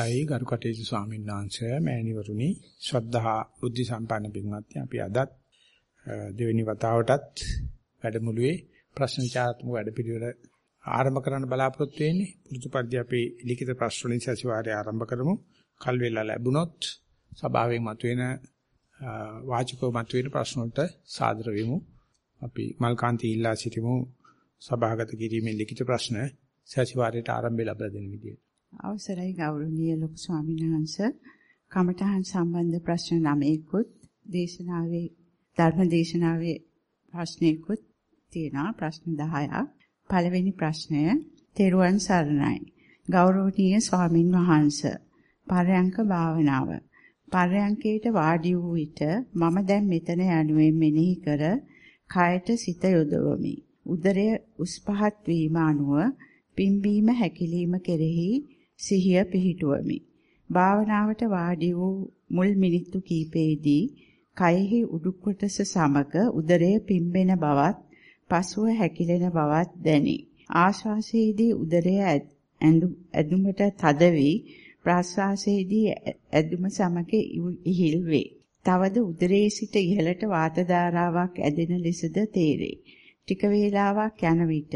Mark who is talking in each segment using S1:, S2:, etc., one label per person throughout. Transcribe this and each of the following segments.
S1: අවසරයි ගරු කටයුතු ස්වාමීන් වහන්සේ මෑණිවරුනි ශ්‍රද්ධා බුද්ධ සම්පන්න පින්වත්නි අපි අදත් දෙවෙනි වතාවටත් වැඩමුළුවේ ප්‍රශ්න විචාරාත්මක වැඩපිළිවෙල ආරම්භ කරන්න බලාපොරොත්තු වෙන්නේ. පුරුදු පරිදි අපි ලිඛිත ප්‍රශ්න වලින් සතිವಾರය ආරම්භ කරමු. කල් වේලා ලැබුණොත් සභාවෙන් මතුවෙන වාචිකව මතුවෙන ප්‍රශ්න වලට සාදර වෙමු. අපි මල්කාන්ති ඉල්ලා සිටිමු. සභාගත කිරීමේ ලිඛිත ප්‍රශ්න සතිವಾರයට ආරම්භය ලැබලා දෙන විදියට.
S2: අවසරයි ගෞරවනීය ලොකු ස්වාමීන් වහන්සේ. කමඨහන් සම්බන්ධ ප්‍රශ්න 9කුත් දේශනාවේ ධර්ම දේශනාවේ ප්‍රශ්නයකුත් තියෙනවා. ප්‍රශ්න 10ක් පළවෙනි ප්‍රශ්නය තෙරුවන් සරණයි. ගෞරවනීය ස්වාමින් වහන්සේ පරයන්ක භාවනාව. පරයන්කේට වාඩි වූ විට මම දැන් මෙතන යනුවෙන් මෙනෙහි කර කයට සිත යොදවමි. උදරය උස් පහත් වීම අනුව පිම්බීම හැකිලිම කෙරෙහි සිහිය පිහිටුවමි. භාවනාවට වාඩි වූ මුල් මිනිත්තු කිහිපෙදී කයෙහි උඩු කොටස සමග උදරය පිම්බෙන බවත් පසුව හැකිලෙන බවත් දැනේ. ආශ්වාසයේදී උදරය ඇඳුමට තද වී ප්‍රශ්වාසයේදී ඇඳුම සමග ඉහිල් වේ. තවද උදරයේ සිට ඉහළට වාත ධාරාවක් ඇදෙන ලෙසද තේරේ. ටික වේලාවක් යන විට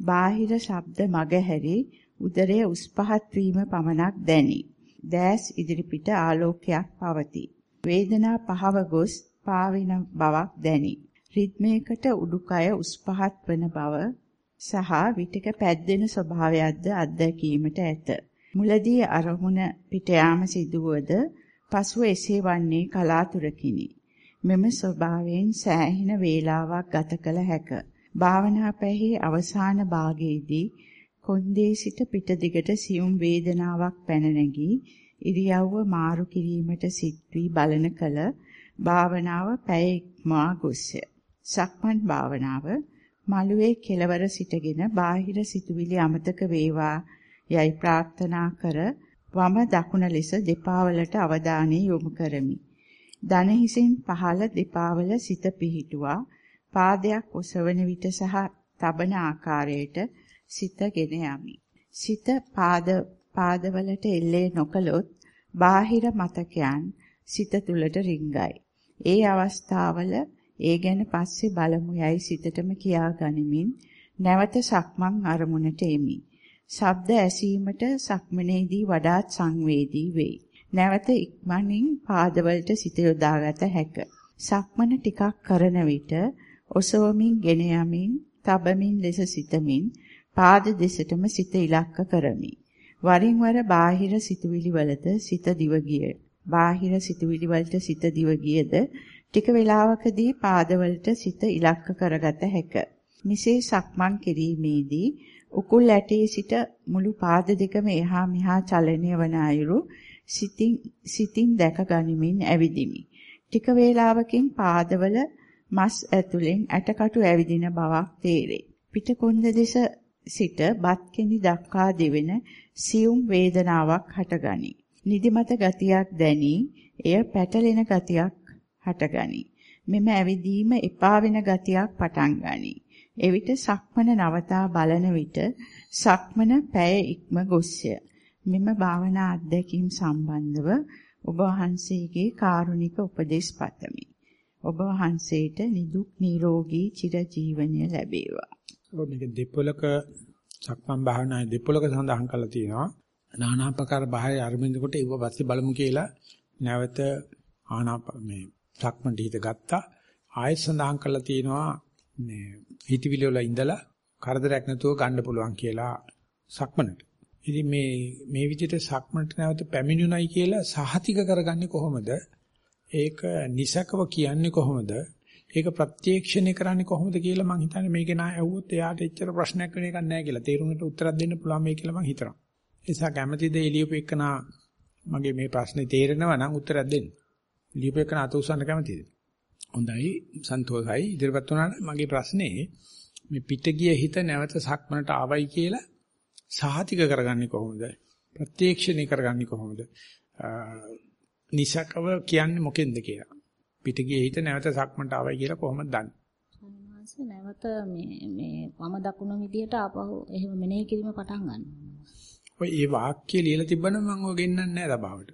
S2: බාහිර ශබ්ද මගහැරි උදරයේ උස් පහත් වීම පමණක් දැනි. දැස් ඉදිරිපිට ආලෝකයක් පවතී. වේදනා පහව ගොස් පාවින බවක් දැනි. රිද්මයකට උඩුකය උස් පහත් වන බව සහ විටක පැද්දෙන ස්වභාවයක්ද අත්දැකීමට ඇත. මුලදී අරමුණ පිට යාම සිදුවද පසුව එසේ වන්නේ කලාතුරකිනි. මෙම ස්වභාවයෙන් සෑහෙන වේලාවක් ගත කළ හැක. භාවනා පැහි අවසාන භාගයේදී කොන්දේ සිට පිට දිගට සියුම් වේදනාවක් පැන නැගී ඉරියව්ව මාරු කිරීමට සිත් වී බලන කල භාවනාව පැය ඉක්මවා ගොස්ය. සක්මන් භාවනාව මළුවේ කෙළවර සිටගෙන බාහිර සිතුවිලි අමතක වේවා යයි ප්‍රාර්ථනා කර වම දකුණ ලෙස දෙපා වලට අවධානය යොමු කරමි. දන හිසින් පහළ දෙපා වල සිත පිහිටුවා පාදයක් ඔසවන විට සහ තබන ආකාරයට සිතගෙන යමි. සිත පාද පාදවලට එල්ලේ නොකළොත් බාහිර මතකයන් සිත තුළට රිංගයි. ඒ අවස්ථාවල ඒ ගැන පස්සේ බලමු යයි සිතටම කියා ගනිමින් නැවත සක්මන් අරමුණට එමි. ශබ්ද ඇසීමට සක්මනේදී වඩාත් සංවේදී වෙයි. නැවත ඉක්මනින් පාදවලට සිත යොදාගත හැක. සක්මන ටිකක් කරන විට ඔසවමින් ගෙන යමින් තබමින් ලෙස සිතමින් පාද දෙසටම සිත ඉලක්ක කරමි. වරින් වර බාහිර සිතුවිලි වලද සිත දිව ගිය. බාහිර සිතුවිලි වලට සිත දිව ගියද ටික වේලාවකදී පාදවලට සිත ඉලක්ක කරගත හැක. මිසේ සක්මන් කිරීමේදී උකුල් ඇටේ සිට මුළු පාද දෙකම එහා මෙහා චලනය වන අයුරු සිතින් සිතින් දැක ගනිමින් ඇවිදිමි. ටික වේලාවකින් පාදවල මස් ඇතුලෙන් ඇටකටු ඇවිදින බවක් තේරේ. පිටකොන්ද දෙස සිට බත් කෙඳි දක්වා දෙවෙන සියුම් වේදනාවක් හටගනී. නිදිමත ගතියක් දැනි, එය පැටලෙන ගතියක් හටගනී. මෙම ඇවිදීම එපා වෙන ගතියක් පටන් ගනී. එවිට සක්මන නවතා බලන විට සක්මන පැය ඉක්ම ගොස්ය. මෙම භාවනා අත්දැකීම් සම්බන්ධව ඔබ වහන්සේගේ කාරුණික උපදෙස් පතමි. ඔබ වහන්සේට නිදුක් නිරෝගී චිරජීවනය ලැබේවා.
S1: ඔය මේක දෙපොලක සක්මන් භාවනායේ දෙපොලක සඳහන් කරලා තියෙනවා. নানা ආකාර බාහිර අරමුණකට ඒව පස්සේ බලමු කියලා නැවත ආනාප මේ සක්මන් හිත ගත්තා. ආයෙත් සඳහන් කරලා තියෙනවා මේ හිතවිලි වල ඉඳලා කරදරයක් නැතුව ගන්න පුළුවන් කියලා සක්මනට. ඉතින් මේ මේ විදිහට සක්මනට නැවත පැමිණුණයි කියලා සහතික කරගන්නේ කොහොමද? ඒක නිසකව කියන්නේ කොහොමද? ඒක ප්‍රත්‍යක්ෂණය කරන්නේ කොහොමද කියලා මම හිතන්නේ මේක නා ඇහුවොත් එයාට එච්චර ප්‍රශ්නයක් වෙන එකක් නැහැ කියලා. තේරුමට උත්තරයක් දෙන්න පුළුවන් මේ කියලා මම හිතනවා. ඒ නිසා කැමැතිද එළියපු එක්කනා මගේ මේ ප්‍රශ්නේ තේරෙනවා නම් උත්තරයක් දෙන්න. එළියපු එක්කනා අත උස්සන්න කැමැතිද? හොඳයි සන්තෝෂයි ඉදිරියපත් වුණාට මගේ ප්‍රශ්නේ මේ පිට ගිය හිත නැවත සක්මනට ආවයි කියලා සහතික කරගන්නේ කොහොමද? ප්‍රත්‍යක්ෂණය කරගන්නේ කොහොමද? නිසකව කියන්නේ මොකෙන්ද කියලා. පිට ගියේ හිත නැවත සක්මන්ට ආවයි කියලා කොහොමද දන්නේ?
S3: සන්නාස නැවත මේ මේ වම දකුණ විදියට ආපහු එහෙම මෙනෙහි කිරීම පටන් ගන්නවා.
S1: ඔය ඒ වාක්‍ය ලියලා තිබ්බනම් මම ඔය ගෙන්නන්නේ නැහැ තබාවට.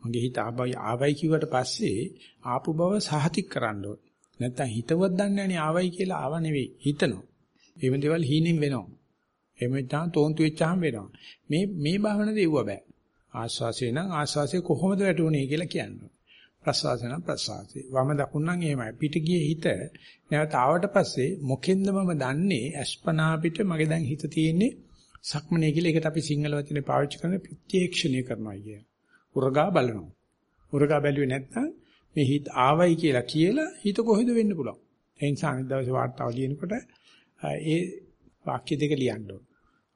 S1: මගේ හිත ආවයි ආවයි කිව්වට පස්සේ ආපු බව සහතික කරන්න ඕන. නැත්තම් හිතවත් දන්නේ නැණි ආවයි කියලා ආව නෙවෙයි හිතනවා. එහෙම දේවල් හීනෙන් වෙනවා. එහෙම නැත්නම් තෝන්තු වෙච්චාම වෙනවා. මේ මේ භාවන දෙව්ව බෑ. ආස්වාසේ නම් ආස්වාසේ කොහොමද වැටුනේ කියලා කියන්නේ. ප්‍රසවාසය නම් ප්‍රසවාසය. වම දකුණ නම් එහෙමයි. පිට ගියේ හිත නැවත ආවට පස්සේ මොකෙන්ද මම දන්නේ අස්පනා පිට මගේ දැන් හිත තියෙන්නේ සක්මනේ කියලා ඒකට අපි සිංහල වචනේ පාවිච්චි කරන ප්‍රත්‍යක්ෂණය කරනවා කිය. උරගා බලනවා. උරගා බැලුවේ නැත්නම් මේ හිත ආවයි කියලා කියලා හිත කොහෙද වෙන්න පුළුවන්. ඒ නිසා අනිත් දවසේ වාර්තාව ලියනකොට ඒ වාක්‍ය දෙක ලියන්න ඕන.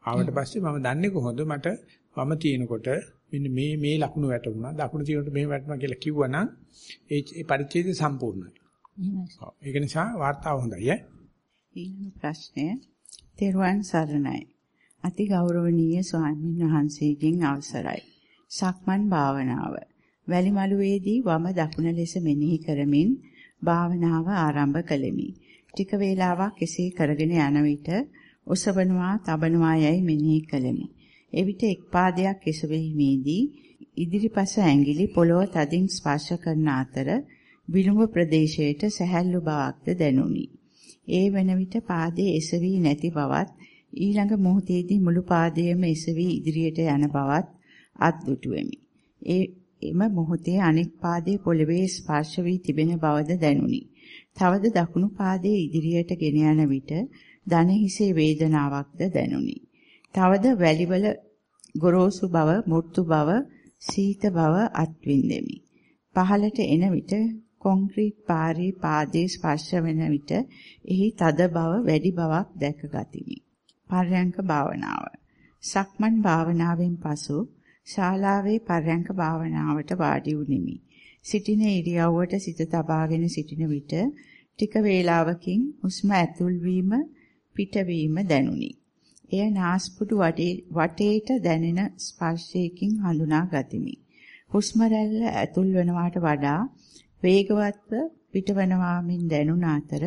S1: ආවට පස්සේ මම දන්නේ කොහොමද මට වම තියෙනකොට මෙන්න මේ මේ ලකුණු වැටුණා දකුණු තියෙනකොට මෙහෙම වැටුණා කියලා කිව්වනම් ඒ ඒ පරිච්ඡේදය සම්පූර්ණයි. ඒක නිසා වාර්තාව හොඳයි ඈ.
S2: ඊළඟ ප්‍රශ්නය තෙරුවන් සරණයි. අති ගෞරවනීය ස්වාමීන් වහන්සේගෙන් අවසරයි. සක්මන් භාවනාව. වැලිමලුවේදී වම දකුණ ලෙස මෙනෙහි කරමින් භාවනාව ආරම්භ කළෙමි. ටික වේලාවක් එසේ කරගෙන යන විට ඔසවනවා, තබනවා යයි මෙනෙහි කළෙමි. එවිට එක් පාදයක් එසවීමේදී ඉදිරිපස ඇඟිලි පොළව තදින් ස්පර්ශ කරන අතර විලුඹ ප්‍රදේශයට සැහැල්ලු බවක්ද දැනුනි. ඒ වන විට පාදයේ එසවි නැති බවත් ඊළඟ මොහොතේදී මුළු පාදයේම එසවි ඉදිරියට යන බවත් අත්දුටුවෙමි. ඒ එම මොහොතේ අනෙක් පාදයේ පොළවේ ස්පර්ශ වී තිබෙන බවද දැනුනි. තවද දකුණු පාදයේ ඉදිරියට ගෙන යන විට දන හිසේ වේදනාවක්ද දැනුනි. තවද වැලිවල ගොරෝසු බව, මුර්තු බව, සීත බව අත්විඳෙමි. පහළට එන විට කොන්ක්‍රීට් පාරේ පාදයේ ස්පර්ශ වෙන විට එහි තද බව වැඩි බවක් දැක ගතිමි. පර්යංක භාවනාව. සක්මන් භාවනාවෙන් පසු ශාලාවේ පර්යංක භාවනාවට වාඩි වුනිමි. සිටින ඉරියව්වට සිත තබාගෙන සිටින විට ටික වේලාවකින් හුස්ම ඇතුල් වීම පිටවීම දැනුනි. එය නාස්පුඩු වටේට දැනෙන ස්පර්ශයකින් හඳුනා ගතිමි. හුස්ම රැල්ල ඇතුල් වනවාට වඩා වේගවත්ව පිටවනවාමින් දැනුන අතර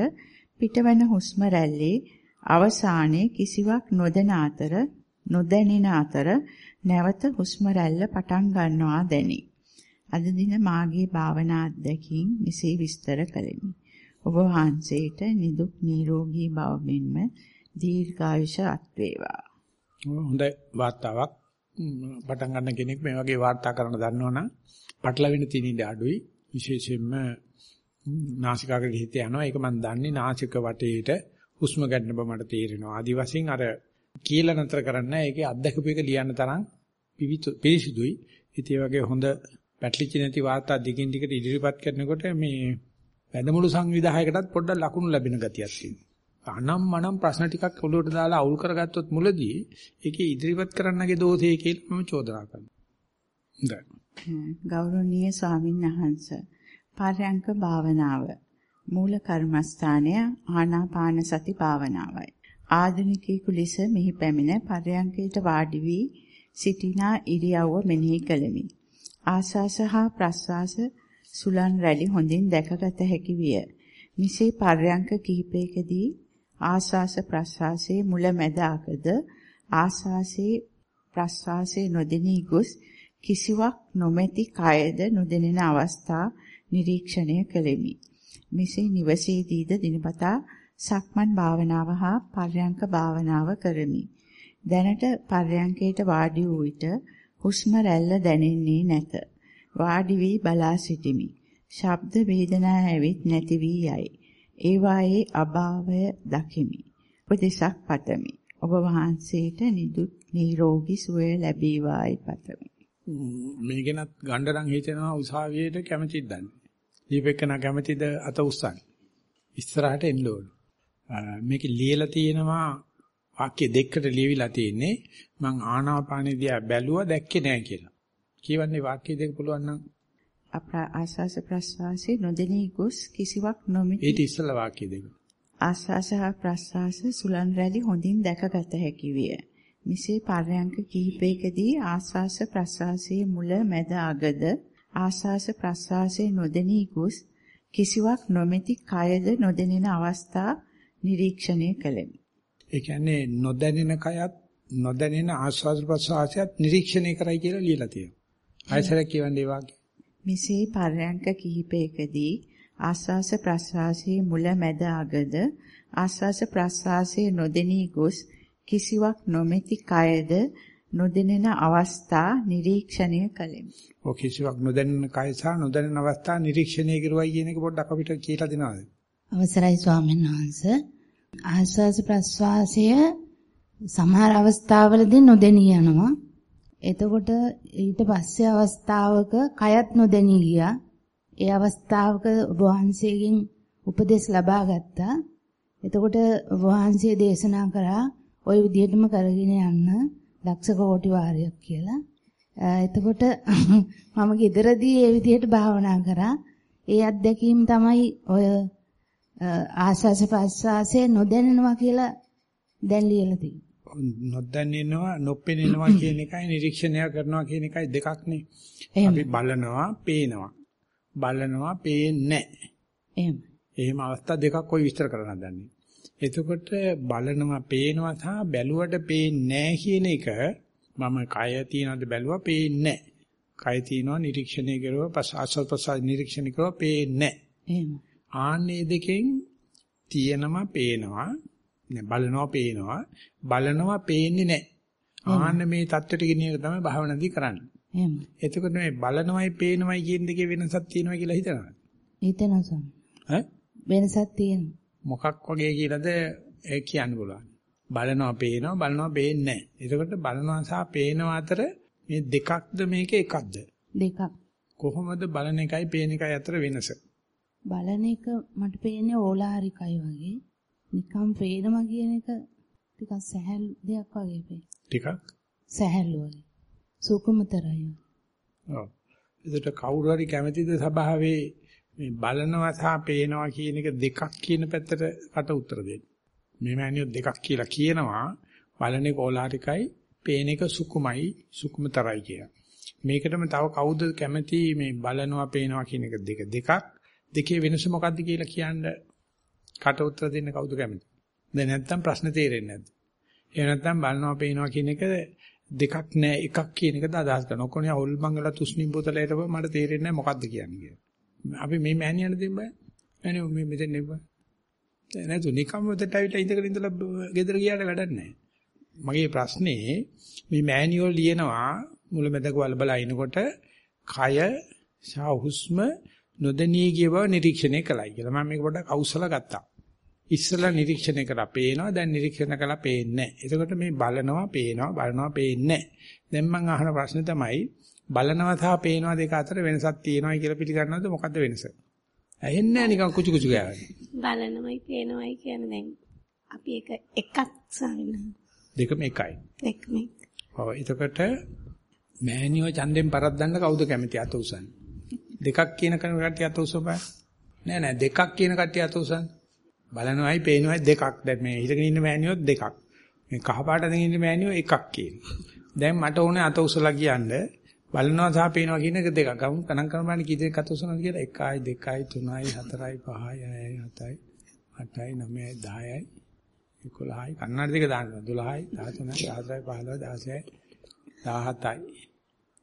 S2: පිටවන හුස්ම රැල්ලේ අවසානයේ කිසිවක් නොදැන අතර නොදැනෙන අතර නැවත හුස්ම රැල්ල පටන් ගන්නවා දැනේ. අද දින මාගේ භාවනා අත්දැකීම් මෙසේ විස්තර කළෙමි. ඔබ වහන්සේට නිදුක් නිරෝගී භව මෙන්ම දීර්ඝායුෂ අත් වේවා.
S1: හොඳ වාර්තාවක් පටන් ගන්න කෙනෙක් මේ වගේ වාර්තා කරන්න දන්නවනම් පටලවෙන තියෙන ඉඩ අඩුයි. විශේෂයෙන්ම නාසිකාග්‍රේ හිත යනවා. ඒක මම දන්නේ නාසික වටේට හුස්ම ගන්න බව මට තේරෙනවා. ආදි වශයෙන් අර කියලා නතර කරන්න ඒකේ අත්දැකපු එක ලියන්න තරම් පිරිසිදුයි. ඉතින් වගේ හොඳ පැටලිච්ච නැති වාර්තා දිගින් දිගට ඉදිරිපත් කරනකොට මේ වැඩමුළු සංවිධායකටත් පොඩ්ඩක් ලකුණු ලැබෙන ගතියක් තියෙනවා. අනම් මනම් ප්‍රශ්න ටිකක් ඔලුවට දාලා අවුල් කරගත්තොත් මුලදී ඒකේ ඉදිරිපත් කරන්නගේ දෝෂය කියලා මම චෝදනා කරනවා. හොඳයි.
S2: ගෞරවනීය ස්වාමීන් වහන්ස පරයන්ක භාවනාව මූල කර්මස්ථානය ආනාපාන සති භාවනාවයි. ආධුනිකයෙකු ලෙස මෙහි පැමිණ පරයන්කයට වාඩි වී සිටිනා ඉරියව්ව මෙනෙහි කළෙමි. ආස්වාස හා ප්‍රස්වාස සුලන් රැලි හොඳින් දැකගත හැකි විය. මිසේ පර්යංක කිහිපයකදී ආස්වාස ප්‍රස්වාසයේ මුල මැද අගද ආස්වාසයේ ප්‍රස්වාසයේ නොදෙනී ගොස් කිසිවක් නොමැති කයද නොදෙනෙන අවස්ථා නිරීක්ෂණය කළෙමි. මෙසේ නිවසේදීද දිනපතා සක්මන් භාවනාව හා පර්යංක භාවනාව කරමි. දැනට පර්යංකයට වාඩි වූ විට හුස්ම රැල්ල දැනෙන්නේ නැත. වාඩි වී බලා සිටිමි. ශබ්ද වේදනා ඇවිත් නැති වී යයි. ඒ වායේ අභාවය දකිමි. උපදේශක් පතමි. ඔබ වහන්සේට නිදුක් නිරෝගී සුවය ලැබේවායි පතමි.
S1: මේකෙනත් ගණ්ඩරන් හිතෙනවා උසාවියට කැමතිද දන්නේ. දීපෙකන කැමතිද අත උස්සන්නේ. ඉස්සරහට එන්න ඕන. මේක ලියලා තියෙනවා වාක්‍ය දෙකකට ලියවිලා තියෙන්නේ මං ආනාපානෙදියා බැලුවා දැක්කේ නෑ කියලා. කියවන්නේ වාක්‍ය දෙක පුළුවන් නම්
S2: ආස්වාස ප්‍රස්වාසයේ නොදෙනී ගොස් කිසිවක් නොමි.
S1: ඊට ඉස්සලා වාක්‍ය දෙක.
S2: ආස්වාස හා ප්‍රස්වාස සුලන් රැලි හොඳින් දැකගත හැකි විය. මිසේ පර්යංක කිහිපයකදී ආස්වාස ප්‍රස්වාසයේ මුල මැද අගද ආස්වාස ප්‍රස්වාසයේ නොදෙනී ගොස් කිසිවක් නොමැති කයද නොදෙනෙන අවස්ථා නිරීක්ෂණය කළෙමි.
S1: ඒ කියන්නේ නොදැනෙන කයත් නොදැනෙන ආස්වාද ප්‍රසආසයත් නිරීක්ෂණය කරයි කියලා ලියලා තියෙනවා. ආයසරයක් කියවන්නේ වාක්‍ය.
S2: මෙසේ පරයන්ක කිහිපයකදී ආස්වාස ප්‍රස්වාසයේ මුල මැද අගද ආස්වාස ප්‍රස්වාසයේ නොදෙනී ගොස් කිසිවක් නොමැති කයද නොදෙනෙන අවස්ථා නිරීක්ෂණය කළෙමි.
S1: ඔය කිසිවක් නොදැනෙන කය සහ නොදැනෙන අවස්ථා නිරීක්ෂණය කරුවයි කියන එක පොඩ්ඩක් අපිට කියලා දෙනවද?
S3: අවසරයි ස්වාමීන් වහන්සේ. ආස්වාස ප්‍රස්වාසය සමහර අවස්ථාවලදී නොදෙනී යනවා. එතකොට ඊට පස්සේ අවස්ථාවක කයත් නොදෙනී ගියා. ඒ අවස්ථාවක ඔබ වහන්සේගෙන් උපදෙස් ලබා ගත්තා. එතකොට ඔබ වහන්සේ දේශනා කරා ওই විදිහටම කරගෙන යන්න දක්ෂ කෝටි වාරයක් කියලා. එතකොට මම ගෙදරදී ඒ විදිහට භාවනා කරා. ඒ අත්දැකීම් තමයි ඔය ආස්වාස ප්‍රස්වාසයේ නොදැනෙනවා කියලා දැන් ලියලා තියෙන්නේ.
S1: නොදැනෙනවා නොපෙනෙනවා කියන එකයි නිරීක්ෂණය කරනවා කියන එකයි දෙකක් නේ. අපි බලනවා, පේනවා. බලනවා, පේන්නේ
S3: එහෙම.
S1: එහෙම අවස්ථා දෙකක් කොයි විස්තර කරන්න දන්නේ. එතකොට බලනවා, පේනවා සහ බැලුවට පේන්නේ කියන එක මම කය තියනද බැලුවා පේන්නේ කය තියනවා නිරීක්ෂණය කරුවා පස් ආස්වාද ප්‍රසාර නිරීක්ෂණය කරුවා පේන්නේ
S3: එහෙම.
S1: ආන්නේ දෙකෙන් තියෙනම පේනවා බලනවා පේනවා බලනවා පේන්නේ නෑ ආන්න මේ தත්ත්වයට ගෙනියන තමයි භාවනාදී කරන්නේ
S3: එහෙම.
S1: එතකොට මේ බලනවයි පේනවයි කියන දෙකේ වෙනසක් තියෙනවා කියලා හිතනවා
S3: හිතනවා ස්වාමී.
S1: ඈ
S3: වෙනසක් තියෙනවා.
S1: මොකක් වගේ කියලාද ඒ කියන්න පුළුවන් බලනවා පේනවා බලනවා පේන්නේ නෑ එතකොට බලනවා සහ පේනවා අතර මේ දෙකක්ද මේක එකක්ද
S3: දෙකක්.
S1: කොහොමද බලන එකයි පේන එකයි අතර වෙනස
S3: බලන එක මට පේන්නේ ඕලාරිකයි වගේ. නිකම් පේනවා කියන එක ටිකක් සැහැල් දෙයක් වගේ පේන.
S1: ටිකක්
S3: සැහැල්ලු වගේ. සුකුමතරයි.
S1: ඔව්. ඒකට කවුරු හරි කැමතිද සභාවේ මේ බලනවා සහ පේනවා කියන එක දෙකක් කියන පැත්තට කට උත්තර දෙන්න. මේ මෑනියෝ දෙකක් කියලා කියනවා බලන එක ඕලාරිකයි පේන එක සුකුමයි සුකුමතරයි කියලා. මේකටම තව කවුද කැමති මේ බලනවා පේනවා කියන එක දෙක දෙකක් දෙකේ වෙනස මොකක්ද කියලා කියන්න කට උත්තර දෙන්න කවුද කැමති? දැන් නැත්තම් ප්‍රශ්න තේරෙන්නේ නැද්ද? එහෙම නැත්තම් බලනවා පේනවා කියන එක දෙකක් නෑ එකක් කියන එකද අදහස් කරනවා. ඔක්කොනේ අවුල්මංගල තුස්නිම් බෝතලයට මට තේරෙන්නේ නැහැ මොකද්ද කියන්නේ කියලා. අපි මේ මෑණියන් දෙන්න බෑ. මෑණියෝ මේ මෙතන නෙව. නැතු නිකම්ම උදේට ඇවිල්ලා ඉඳගෙන ඉඳලා ගෙදර ගියාට වැඩක් නැහැ. මගේ ප්‍රශ්නේ මේ මෑනියෝ ලියනවා මුලමෙදක වල බලා ඉනකොට කය සහ හුස්ම නොදෙනී ගිය බව නිරීක්ෂණය කළයි කියලා. මම මේක පොඩ්ඩක් අවසල ගත්තා. ඉස්සලා නිරීක්ෂණය කරලා පේනවා දැන් නිරීක්ෂණය කළා පේන්නේ නැහැ. එතකොට මේ බලනවා පේනවා බලනවා පේන්නේ නැහැ. දැන් මම අහන ප්‍රශ්නේ තමයි බලනවා සහ පේනවා දෙක අතර වෙනසක් තියෙනවා කියලා පිළිගන්නවද මොකද්ද වෙනස? ඇහෙන්නේ නැහැ නිකන් කුචු කුචු ගාවනේ.
S4: බලනමයි පේනමයි කියන්නේ දැන් අපි එක එකක් සාවිනා
S1: දෙකම එකයි.
S4: දෙකම එක.
S1: ඔව් එතකොට මෑනියෝ ඡන්දෙන් පරද්දන්න කවුද කැමති අත උසන්නේ? දෙකක් කියන කට්ටිය අත උසපෑ. නෑ නෑ දෙකක් කියන කට්ටිය අත උසන්නේ. බලනවයි පේනවයි දෙකක්. දැන් මේ හිතගෙන ඉන්න මෑනියොත් දෙකක්. මේ කහපාටෙන් ඉන්න මෑනියෝ එකක් කියන. දැන් මට ඕනේ අත උසලා කියන්නේ බලනවා සහ පේනවා කියන එක දෙකක්. ගමු ගණන් කරන බලන්න කී දෙනෙක් අත උසනවද කියලා 1යි 2යි 3යි 4යි 5යි 6යි 7යි 8යි 9යි 10යි 11යි කන්නාඩි දෙක දාන්න 12යි 13යි 14යි 15යි 16යි 17යි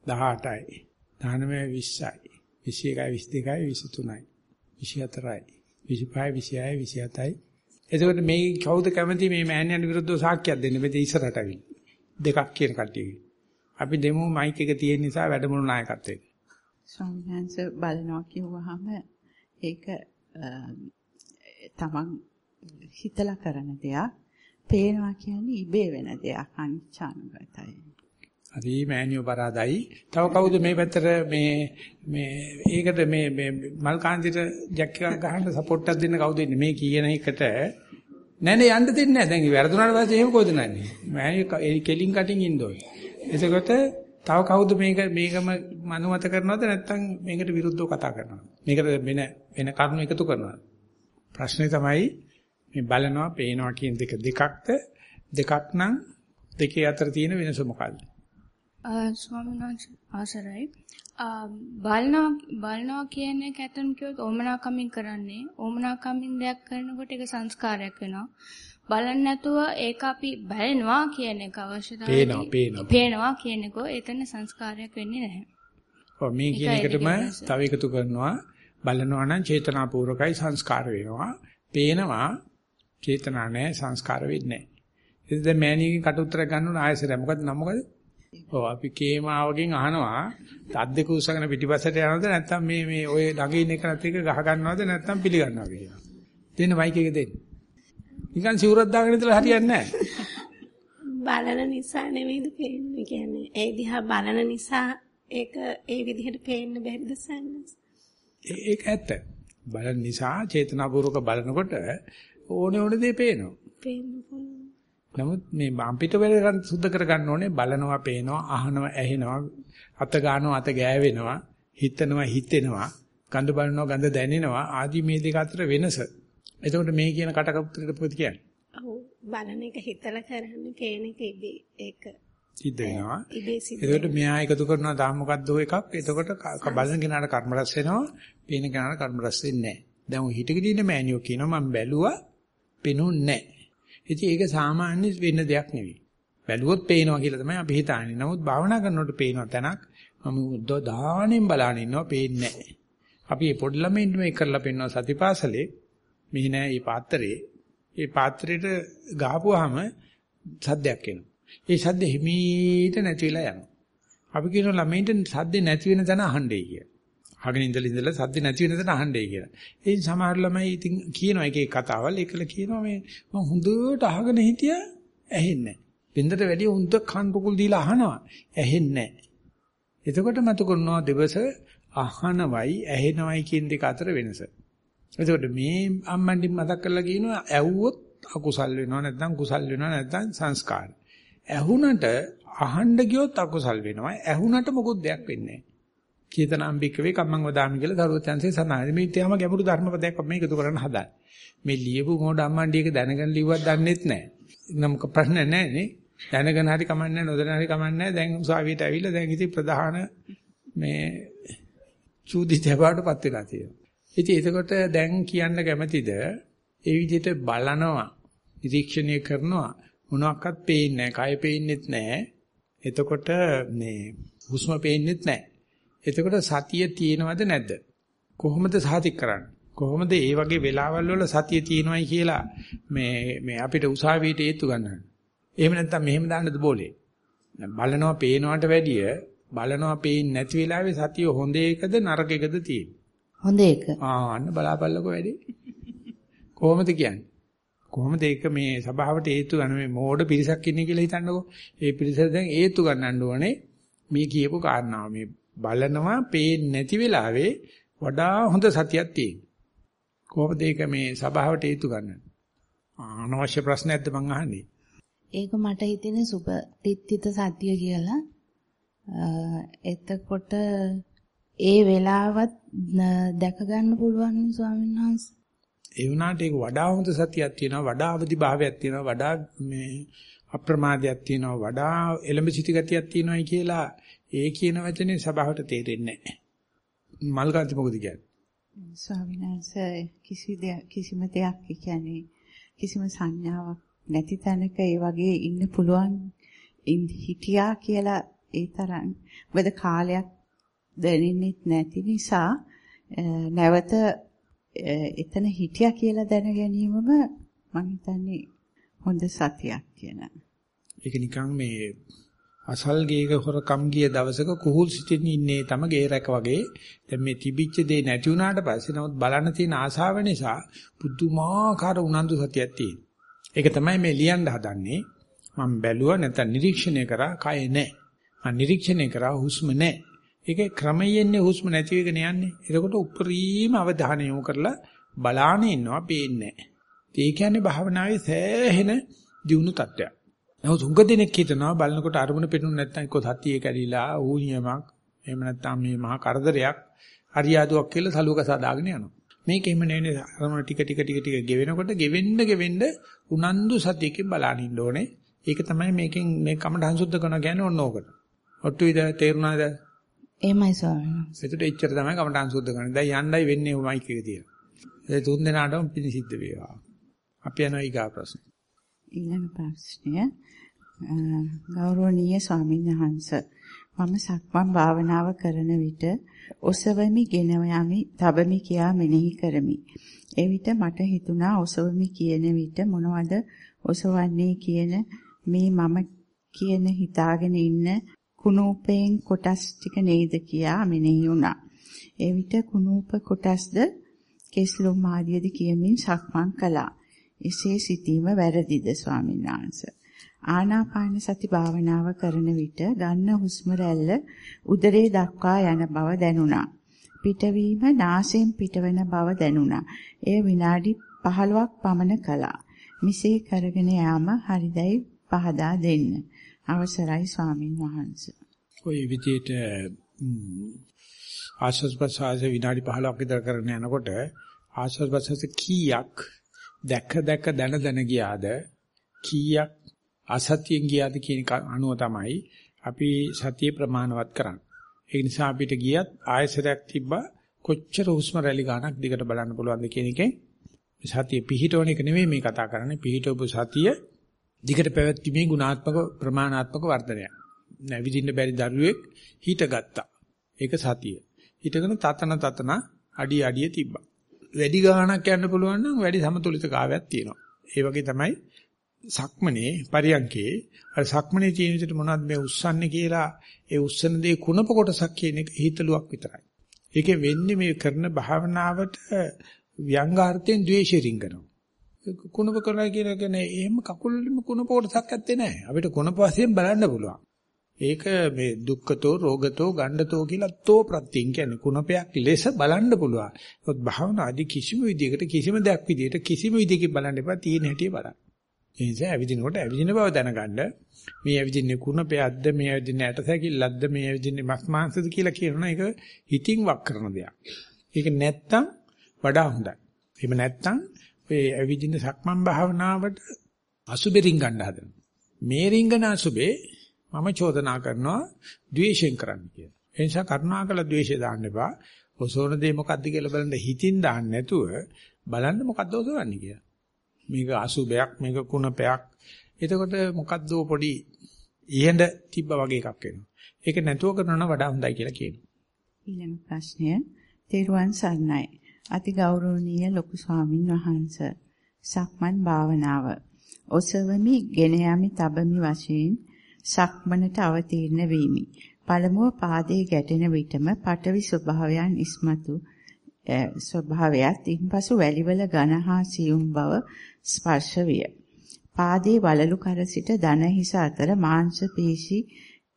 S1: 18යි 19යි 20යි 21යි 22යි 23යි 24යි 25යි 26යි 27යි එතකොට මේ කවුද කැමති මේ මෑණියන් විරුද්ධව සාක්ෂියක් දෙන්න මෙතන ඉස්සරහට අවිල් දෙකක් කියන කට්ටියගේ අපි දෙමු මයික් එක තියෙන නිසා වැඩමුළු නායකත්වයට
S2: ස්වාමීන් වහන්සේ බලනවා කිව්වහම ඒක තමන් හිතලා කරන දෙයක්. පේනවා කියන්නේ ඉබේ වෙන දෙයක් අනිච්චානුගතයි.
S1: හරි මෑනියෝ පරාදයි. තව කවුද මේ පැත්තට මේ මේ ඒකට මේ මේ මල් කාන්තිට ජැක් එකක් ගහන්න සපෝට් එකක් දෙන්න කවුද ඉන්නේ? මේ කියන එකට නෑ නෑ යන්න දෙන්නේ නෑ. දැන් වැරදුනාට පස්සේ එහෙම කොහෙද නන්නේ? මෑනියෝ කෙලින් කටින් ඉන්න ඕනේ. එතකොට තව කවුද මේක මේකම මනුමත කරනවද නැත්නම් මේකට විරුද්ධව කතා කරනවද? මේකට වෙන වෙන කරුණු එකතු කරනවද? ප්‍රශ්නේ තමයි මේ බලනවා, පේනවා කියන දෙක දෙකක්ද? දෙකක් නම් දෙකේ අතර තියෙන වෙනස මොකක්ද?
S5: ස්වාමීන් ආසරයි. බලනවා බලනවා කියන එක ඇත්තම කිව්වොත් ඕමනාකමින් කරන්නේ. ඕමනාකමින් දෙයක් කරනකොට ඒක සංස්කාරයක් වෙනවා. බලන්නේ නැතුව ඒක අපි බැලනවා කියන එක
S1: පේනවා
S5: අවශ්‍යතාවය
S1: පේනවා.
S5: පේනවා කියන එක එතන සංස්කාරයක් වෙන්නේ නැහැ.
S1: ඔව් මේ කියන එකටම. තව එකතු කරනවා බලනවා නම් චේතනාපූර්වකයි සංස්කාර වෙනවා. පේනවා චේතනා නැහැ සංස්කාර වෙන්නේ නැහැ. ඉතින් දැන් මෑණියකින් කට උතර ගන්න ඕන ආයෙසර මොකද නම මොකද? ඔව් අපි කේමාවගෙන් අහනවා අත් දෙක උස්සගෙන පිටිපස්සට යනවද නැත්නම් මේ මේ ඔය ළඟ ඉන්න එකත් එක්ක ගහ ගන්නවද නැත්නම් පිළිගන්නවද කියලා. දෙන්න මයික් එක දෙන්න. නිකන් සිවුරක් දාගෙන ඉඳලා හරියන්නේ නැහැ.
S4: බලන නිසා නෙවෙයිද පේන්නේ කියන්නේ. ඒ දිහා බලන නිසා ඒක ඒ විදිහට පේන්න බැරිද සන්නස්?
S1: ඒක ඇත්ත. බලන නිසා චේතනාපූර්වක බලනකොට ඕනේ ඕනේ දේ පේනවා.
S4: පුළුවන්.
S1: නමුත් මේ අපිට වෙලකන් සුද්ධ කරගන්න ඕනේ බලනවා, පේනවා, අහනවා, ඇහෙනවා, අත ගන්නවා, අත ගෑවෙනවා, හිතනවා, හිතෙනවා, ගඳ බලනවා, ගඳ දැනෙනවා ආදී මේ දෙක අතර වෙනස. එතකොට මේ කියන කටකපුතට මොකද කියන්නේ?
S4: ඔව් බලන එක හිතලා කරන්නේ පේන එක ඉබේ ඒක
S1: සිද්ධ වෙනවා. එතකොට මෙහා එකතු කරනවා තාම මොකද්ද ඔය එකක්. එතකොට බලන කෙනාට කර්ම රැස් වෙනවා, පේන කෙනාට කර්ම රැස් වෙන්නේ නැහැ. දැන් ඔය හිතගෙන ඉන්න මෑනියෝ කියනවා මම බැලුවා, පෙනුන්නේ නැහැ. ඉතින් ඒක සාමාන්‍ය වෙන්න දෙයක් නෙවෙයි. බැලුවොත් පේනවා කියලා තමයි අපි හිතන්නේ. නමුත් භාවනා කරනකොට පේනවා තැනක් මම උද්ද දාහනෙන් බලන ඉන්නවා පේන්නේ නැහැ. අපි මේ පොඩි ළමයින්ට මේ කරලා පෙන්නවා සතිපාසලේ මෙහි නෑ මේ පාත්‍රේ. මේ පාත්‍රෙට ගහපුවාම සද්දයක් එනවා. ඒ සද්ද හිමීට නැති වෙලා යනවා. අපි කියන ළමයින්ට සද්ද නැති වෙන තැන අහන්නයි කිය. අහගෙන ඉඳලා ඉඳලා සද්ද නැති වෙන තැන අහන්නයි කියලා. ඒ සමහර ළමයි ඉතින් කියනවා එක එක කතාවල් ඒකල කියනවා මේ මම හොඳට අහගෙන හිටියා ඇහෙන්නේ නැහැ. බින්දට වැඩි හොඳ කන් රුකුල් දීලා අහනවා ඇහෙන්නේ නැහැ. එතකොට මතු කරනවා දවස අහනවයි ඇහෙනවයි කියන දෙක අතර වෙනස. එතකොට මේ අම්මන්ඩි මතක් කරලා කියනවා ඇව්වොත් අකුසල් වෙනවා නැත්නම් කුසල් වෙනවා නැත්නම් සංස්කාර. ඇහුනට අහන්න ගියොත් අකුසල් වෙනවා. ඇහුනට මොකුත් දෙයක් වෙන්නේ නැහැ. චේතනාම්බිකවේ කම්මං වදාමි කියලා දරුවචන්සේ සනායි. මේ ඊටම ගැඹුරු ධර්මපදයක් අපි මේක එකතු කරන්න හදන්නේ. මේ ලියපු මොඩ අම්මන්ඩියක දැනගෙන ලිව්වත් දන්නෙත් නැහැ. නම් ප්‍රශ්න නැහැ නේ. දැනගෙන හරි කමන්නේ නොදැන හරි කමන්නේ දැන් උසාවියට ඇවිල්ලා දැන් ඉතින් ප්‍රධාන මේ චූදිතයවටපත් වෙලා තියෙනවා. ඉතින් එතකොට දැන් කියන්න කැමතිද ඒ විදිහට බලනවා නිරීක්ෂණය කරනවා මොනවාක්වත් පේන්නේ නැහැ. කය පේන්නෙත් නැහැ. එතකොට මේ හුස්ම පේන්නෙත් නැහැ. එතකොට සතිය තියෙනවද නැද්ද? කොහොමද සාතික් කරන්නේ? කොහොමද ඒ වගේ වෙලාවල් වල සතිය තියෙනවයි කියලා මේ මේ අපිට උසාවියට ඒත්තු ගන්නන්නේ? එහෙම නැත්නම් මෙහෙම දාන්නද බෝලේ? බලනවා පේනවට වැඩිය බලනවා පේන්නේ නැති වෙලාවේ සතිය හොඳ එකද නරක එකද තියෙන්නේ?
S3: හොඳ එක.
S1: ආ අන්න බලාපල්ලකෝ වැඩි. කොහොමද කියන්නේ? කොහොමද ඒක මේ සභාවට හේතු ගන්න මේ මෝඩ පිරිසක් ඉන්නේ කියලා හිතන්නකෝ. ඒ පිරිසට දැන් හේතු ගන්නන්න ඕනේ මේ කියපු කාරණාව. මේ බලනවා පේන්නේ නැති වෙලාවේ වඩා හොඳ සතියක් තියෙනවා. කොහොමද ඒක මේ සභාවට හේතු ගන්න? අනවශ්‍ය ප්‍රශ්නයක්ද මං අහන්නේ?
S3: ඒක මට හිතෙන්නේ සුබ තිත්තිත සත්‍ය කියලා. එතකොට ඒ වෙලාවත් දැක ගන්න පුළුවන් නේ ස්වාමීන් වහන්සේ.
S1: ඒ වුණාට ඒක වඩා හොඳ සතියක් තියෙනවා වඩා අවදි භාවයක් තියෙනවා වඩා මේ අප්‍රමාදයක් තියෙනවා වඩා එලඹ සිටි ගතියක් තියෙනවායි කියලා ඒ කියන වචනේ සභාවට තේරෙන්නේ නැහැ. මල්කාන්ති මොකද කියන්නේ?
S2: ස්වාමීන් වහන්සේ කිසි දෙයක් කිසිම දෙයක් කියන්නේ කිසිම සංඥාවක් නැති තැනක ඒ වගේ ඉන්න පුළුවන් හිටියා කියලා ඒ තරම් මොකද කාලයක් දැනෙන්නේ නැති නිසා නැවත එතන හිටියා කියලා දැන ගැනීමම මම හිතන්නේ හොඳ සතියක් කියලා.
S1: ඒක නිකන් මේ අසල් ගේක හොරකම් ගිය දවසක කුහුල් සිටින් ඉන්නේ තම ගේ රැක වගේ දැන් මේ තිබිච්ච දේ නැති වුණාට පස්සේ නමුත් බලන්න තියෙන ආසාව නිසා පුදුමාකාර උනන්දු සතියක් තියෙනවා. ඒක තමයි මේ ලියන්න හදන්නේ. මම බැලුවා නැත්නම් නිරීක්ෂණය කරා කය නැහැ. මම නිරීක්ෂණය කරා හුස්ම නැහැ. ඒකේ ක්‍රමයෙන්නේ හුස්ම නැති වෙගෙන යන්නේ. එතකොට උපරිම අවධානය යොමු කරලා බලාන ඉන්නවා පේන්නේ නැහැ. ඒ කියන්නේ භාවනාවේ සෑහෙන දියුණු තත්ත්වයක්. නමුත් උඟ දෙනෙක් හිතනවා බලනකොට අරමුණ පෙනුනේ නැත්නම් එක්ක සතිය කැඩිලා ඌනියමක් එහෙම නැත්නම් මේ මහා කරදරයක් හරියාදුවක් කියලා සලුවක සදාගෙන යනවා. මේක එහෙම නෙවෙයි අරමුණ ටික ටික ටික ටික ගෙවෙනකොට ගෙවෙන්න ගෙවෙන්න උනන්දු සතියකින් බලන්න ඉන්න ඕනේ. ඒක තමයි මේකෙන් මේ කමඨං සුද්ධ කරනවා කියන්නේ ඔන්න ඕකට. ඔට්ටු විද තේරුණාද?
S3: එහෙමයි ස්වාමීන් වහන්සේ.
S1: ඒකට එච්චර තමයි කමඨං සුද්ධ කරන්නේ. දැන් යන්නයි වෙන්නේ මයික් එක තියලා. ඒ තුන් දෙනාටම පිණි සිද්ධ වේවා. අපි යනවා ඊගා ප්‍රශ්න.
S2: ඊළඟ ප්‍රශ්නය ගෞරවනීය ස්වාමීන් වහන්ස මම සක්මන් භාවනාව කරන විට ඔසවමි ගෙන යමි තබමි කියා මෙනෙහි කරමි. එවිට මට හිතුණා ඔසවමි කියන විට මොනවද ඔසවන්නේ කියන මේ මම කියන හිතාගෙන ඉන්න කුණූපයෙන් කොටස් ටික නේද කියා මෙනෙහි වුණා. එවිට කුණූප කොටස්ද කෙස්ලොම් ආදියද කියමින් සක්මන් කළා. එසේ සිටීම වැරදිද ස්වාමීන් වහන්සේ? ආනාපාන සති භාවනාව කරන විට ගන්න හුස්ම රැල්ල උදරේ දක්වා යන බව දැනුණා. පිටවීම නාසයෙන් පිටවන බව දැනුණා. එය විනාඩි 15ක් පමණ කළා. මිසේ කරගෙන යාම හරිදයි පහදා දෙන්න. අවසරයි ස්වාමින් වහන්සේ.
S1: ওই විදිහට ආශ්වාස ප්‍රශ්වාස විනාඩි 15ක් විතර කරගෙන යනකොට ආශ්වාස ප්‍රශ්වාස කීයක් දැක දැක දන දන ගියාද කීයක් අසතියෙන් ගියාද කියන අනුව තමයි අපි සතිය ප්‍රමාණවත් කරන්නේ. ඒ නිසා අපිට ගියත් ආයසරයක් තිබ්බා කොච්චර හුස්ම රැලි ගන්නක් දිගට බලන්න පුළුවන්ද කියන එකෙන් සතිය පිහිටවන එක නෙමෙයි මේ කතා කරන්නේ පිහිටවපු සතිය දිගට පැවැත්ීමේ ගුණාත්මක ප්‍රමාණාත්මක වර්ධනයක්. නැවිදින්න බැරි දරුවෙක් හිටගත්තා. ඒක සතිය. හිටගෙන තතන තතන අඩි අඩිය තිබ්බා. වැඩි ගාණක් යන්න පුළුවන් නම් වැඩි සමතුලිතතාවයක් තියෙනවා. ඒ වගේ තමයි සක්මනේ පරියන්කේ අර සක්මනේ තියෙන විදිහට මොනවද මේ උස්සන්නේ කියලා ඒ උස්සන දේ කුණප කොටසක් කියන එක හිතලුවක් විතරයි. ඒකේ වෙන්නේ මේ කරන භාවනාවට ව්‍යංගාර්ථයෙන් ද්වේෂය රිංගනවා. කුණප කරලා කියන කෙනේ එහෙම කකුලෙම කුණප කොටසක් ඇත්තේ නැහැ. අපිට කුණප වශයෙන් බලන්න පුළුවන්. ඒක මේ දුක්ඛතෝ රෝගතෝ ගණ්ඩතෝ කියලා තෝ ප්‍රත්‍යයෙන් කියන්නේ කුණපයක් ලෙස බලන්න පුළුවන්. ඒත් භාවනාදී කිසිම විදියකට කිසිම දෙයක් විදියට කිසිම විදියකින් බලන්න එපා තියෙන හැටි බලන්න. ඒ නිසා ඇවිදිනකොට ඇවිදින බව දැනගන්න මේ ඇවිදින්නේ කුණපයක්ද මේ ඇවිදින්නේ ඇටසැකිල්ලක්ද මේ ඇවිදින්නේ මස් මාංශද කියලා කියනවා ඒක හිතින් වක් කරන දෙයක්. ඒක නැත්තම් වඩා හොඳයි. එහෙම නැත්තම් ඔය ඇවිදින සක්මන් භාවනාවට අසුබෙ රින්ගන්න හදනවා. මේ රින්ගන අසුබේ මම චෝදනා කරනවා ද්වේෂයෙන් කරන්න කියලා. ඒ නිසා කරුණාකර ද්වේෂය දාන්න එපා. ඔසෝන දේ මොකද්ද කියලා බලන්න හිතින් දාන්න නැතුව බලන්න මොකද්ද ඔසවන්නේ කියලා. මේක අසුබයක් මේක කුණපයක්. එතකොට මොකද්ද පොඩි ඉහෙඳ තිබ්බ වගේ එකක් එනවා. ඒක නැතුව කරනවා වඩා හොඳයි කියලා කියනවා.
S2: ඊළඟ ප්‍රශ්නය තෙරුවන් සරණයි. අති ගෞරවනීය ලොකු ස්වාමින් වහන්සේ. සක්මන් භාවනාව. ඔසවමි, ගෙන යමි, තබමි වශයෙන් සක්මනට අවතීර්ණ වීමි. පළමුව පාදයේ ගැටෙන විටම පටවි ස්වභාවයන් ඉස්මතු ස්වභාවයත් ඉන්පසු වැලිවල ඝන හා සියුම් බව ස්පර්ශ විය. පාදයේ වලලු කර සිට දන හිස අතර මාංශ පේශි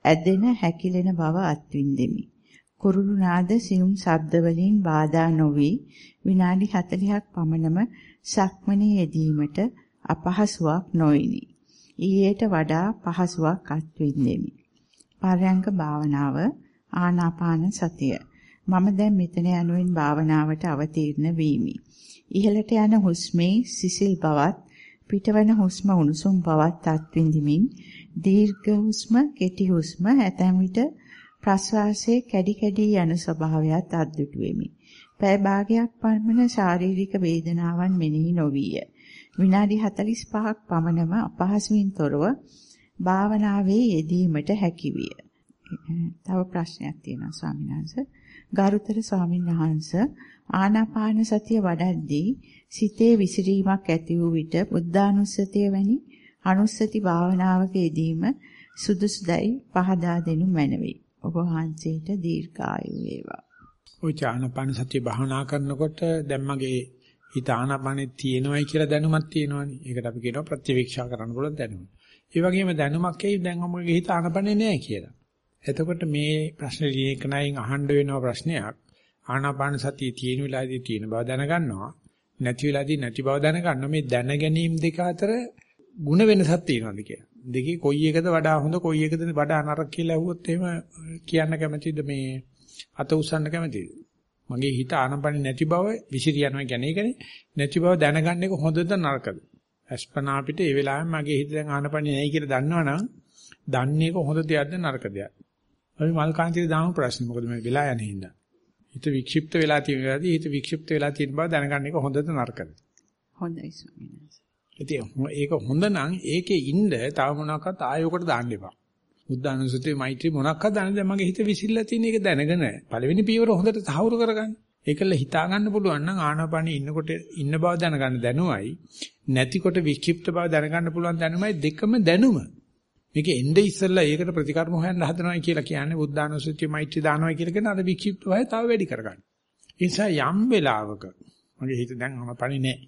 S2: ඇදෙන හැකිලෙන බව අත්විඳෙමි. කුරුළු නාද සියුම් ශබ්ද වලින් බාධා නොවි විනාඩි 40ක් පමණම සක්මනේ යෙදීමට අපහසුාවක් නොයිනි. ඊයට වඩා පහසුවක් අත්විඳෙමි. පරයන්ක භාවනාව ආනාපාන සතිය. මම දැන් මෙතන යනුවෙන් භාවනාවට අවතීර්ණ වීමි. ඉහළට යන හුස්මේ සිසිල් බවත් පිටවන හුස්ම උණුසුම් බවත් අත්විඳිමින් දීර්ඝ හුස්ම කෙටි හුස්ම ඇතැම් විට ප්‍රශ්වාසයේ කැඩි කැඩි යන ස්වභාවයත් අද්දුටු වෙමි. පැය භාගයක් පමණ ශාරීරික වේදනාවන් මෙනෙහි නොවිය. විනාඩි 45ක් පමණම අපහසුයෙන් තොරව භාවනාවේ යෙදීමට හැකි විය. තව ප්‍රශ්නයක් තියෙනවා ස්වාමීන් වහන්සේ. ගරුතර ස්වාමීන් වහන්සේ ආනාපාන සතිය වඩද්දී සිතේ විසිරීමක් ඇති වූ විට බුද්ධානුස්සතිය වැනි අනුස්සති භාවනාවක යෙදීම සුදුසුදයි පහදා දෙනු මැනවේ. ඔබ වහන්සේට දීර්ඝායු වේවා.
S1: ඔය ආනාපාන සතිය භාවනා කරනකොට දැන් මගේ හිත ආනාපානෙ තියෙනවයි කියලා දැනුමක් තියෙනවනේ. ඒකට අපි කියනවා ප්‍රතිවීක්ෂා කරන්න පුළුවන් දැනුම. ඒ වගේම දැනුමක් එයි දැන් මගේ හිත ආනාපානෙ නෑ කියලා. එතකොට මේ ප්‍රශ්න ලියකනයින් අහන්න වෙනව ප්‍රශ්නයක් ආනාපාන සතිය තියෙන වෙලාවේදී තියෙන බව දැනගන්නවා නැති වෙලාවේදී නැති බව දැනගන්නවා මේ දැන ගැනීම දෙක අතර ಗುಣ වෙනසක් තියෙනවද කියලා. දෙකේ කොයි එකද වඩා හොඳ කොයි එකද වඩා නරක කියලා අහුවොත් එහෙම කියන්න කැමතිද මේ අත උස්සන්න කැමතිද? මගේ හිත ආනපන නැති බව විසිර යනවා කියන්නේ ඒකනේ. නැති බව දැනගන්න එක හොඳද නරකද? අස්පනා අපිට ඒ වෙලාවෙම මගේ හිත දැන් ආනපන නැයි කියලා දන්නවනම් දන්නේ එක හොඳ දෙයක්ද නරක දෙයක්ද? අපි මල් කාන්තියේ දාමු ප්‍රශ්නේ. මොකද මේ වෙලා යන්නේ හින්දා. හිත වික්ෂිප්ත වෙලා තියෙන වෙලාවදී හිත වික්ෂිප්ත වෙලා තියෙන බව දැනගන්න එක හොඳද නරකද?
S2: හොඳයි ස්වාමීන් වහන්සේ.
S1: ඒක හොඳ නම් ඒකේ ඉන්න තව මොනවාක්වත් ආයෝකට දාන්න එපා. බුද්ධානුස්සතිය මෛත්‍රී මොනක්වත් දාන්න දැන් මගේ හිත විසිරලා තියෙන එක දැනගෙන පළවෙනි පියවර හොඳට තහවුරු කරගන්න. ඒකල හිතා ගන්න පුළුවන් නම් ආනාපානෙ ඉන්නකොට ඉන්න බව දැනගන්න දැනුවයි නැතිකොට වික්ෂිප්ත බව දැනගන්න පුළුවන් දැනුමයි දෙකම දැනුම. මේක එnde ඉස්සෙල්ලා ඒකට ප්‍රතිකර්ම හොයන්න හදනවා කියලා කියන්නේ බුද්ධානුස්සතිය මෛත්‍රී දානවා කියලා කියන අර වික්ෂිප්ත බව තව වැඩි කරගන්න. ඒ නිසා යම් වෙලාවක මගේ හිත දැන් ආනාපානෙ නෑ.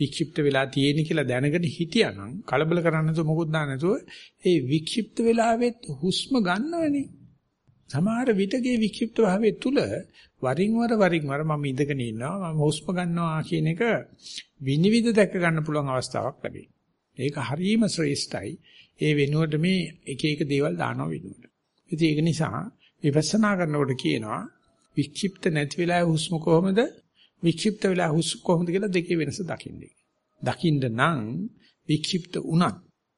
S1: වික්ෂිප්ත වෙලා තියෙන කියලා දැනගෙන හිටියානම් කලබල කරන්න නැතුව මොකුත් දාන්න නැතුව ඒ වික්ෂිප්ත වෙලාවෙත් හුස්ම ගන්නවනේ. සමහර විටකේ වික්ෂිප්ත භාවයේ තුල වරින් වර වරින් වර මම ඉඳගෙන ඉන්නවා මම හුස්ම ගන්නවා කියන එක විනිවිද දැක ගන්න පුළුවන් අවස්ථාවක් ලැබේ. ඒක හරීම ශ්‍රේෂ්ඨයි. ඒ වෙනුවට මේ එක එක දේවල් දානවා වෙනුවට. ඉතින් ඒක නිසා විපස්සනා කරනකොට කියනවා වික්ෂිප්ත නැති වෙලාවේ හුස්ම කොහොමද වික්ෂිප්ත වෙලා හුස්ම කොහොමද කියලා දෙකේ වෙනස දකින්නේ. දකින්න නම් වික්ෂිප්ත උනත්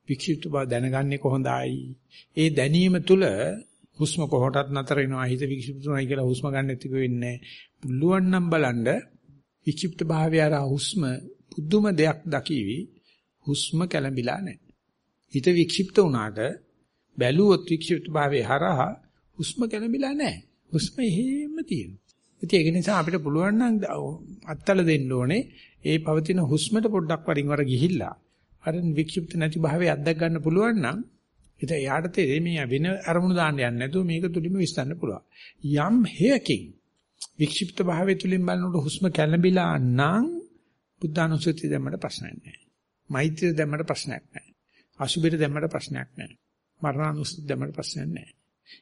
S1: වික්ෂිප්ත බව දැනගන්නේ කොහොඳයි. ඒ දැනීම තුල හුස්ම කොහොටත් නතර වෙනවා හිත වික්ෂිප්තුනයි කියලා හුස්ම ගන්න නැතික වෙන්නේ පුළුවන් නම් බලන්න වික්ෂිප්ත භාවය අර හුස්ම පුදුම දෙයක් දකිවි හුස්ම කැළඹිලා නැහැ හිත වික්ෂිප්ත වුණාට බැලුවොත් වික්ෂිප්ත භාවයේ හරහා හුස්ම කැළඹිලා නැහැ හුස්ම එහෙම තියෙනවා ඉතින් ඒක නිසා අපිට පුළුවන් නම් අත්තල දෙන්න ඕනේ ඒ පවතින හුස්මට පොඩ්ඩක් වරින් වර ගිහිල්ලා අර වික්ෂිප්ත නැති භාවය අත්දැක ගන්න පුළුවන් නම් ඉතින් එයාට තේරෙන්නේ මේ වෙන අරමුණු දාන්න යන්නේ නැතුව මේක තුලින්ම විශ්සන්න පුළුවන්. යම් හේයකින් වික්ෂිප්ත භාවය තුලින් බලනකොට හුස්ම කැළඹිලා නම් බුද්ධානුස්සතිය දැම්මට ප්‍රශ්නයක් නැහැ. මෛත්‍රිය දැම්මට ප්‍රශ්නයක් නැහැ. අසුබෙට දැම්මට ප්‍රශ්නයක් නැහැ. මරණානුස්සතිය දැම්මට ප්‍රශ්නයක් නැහැ.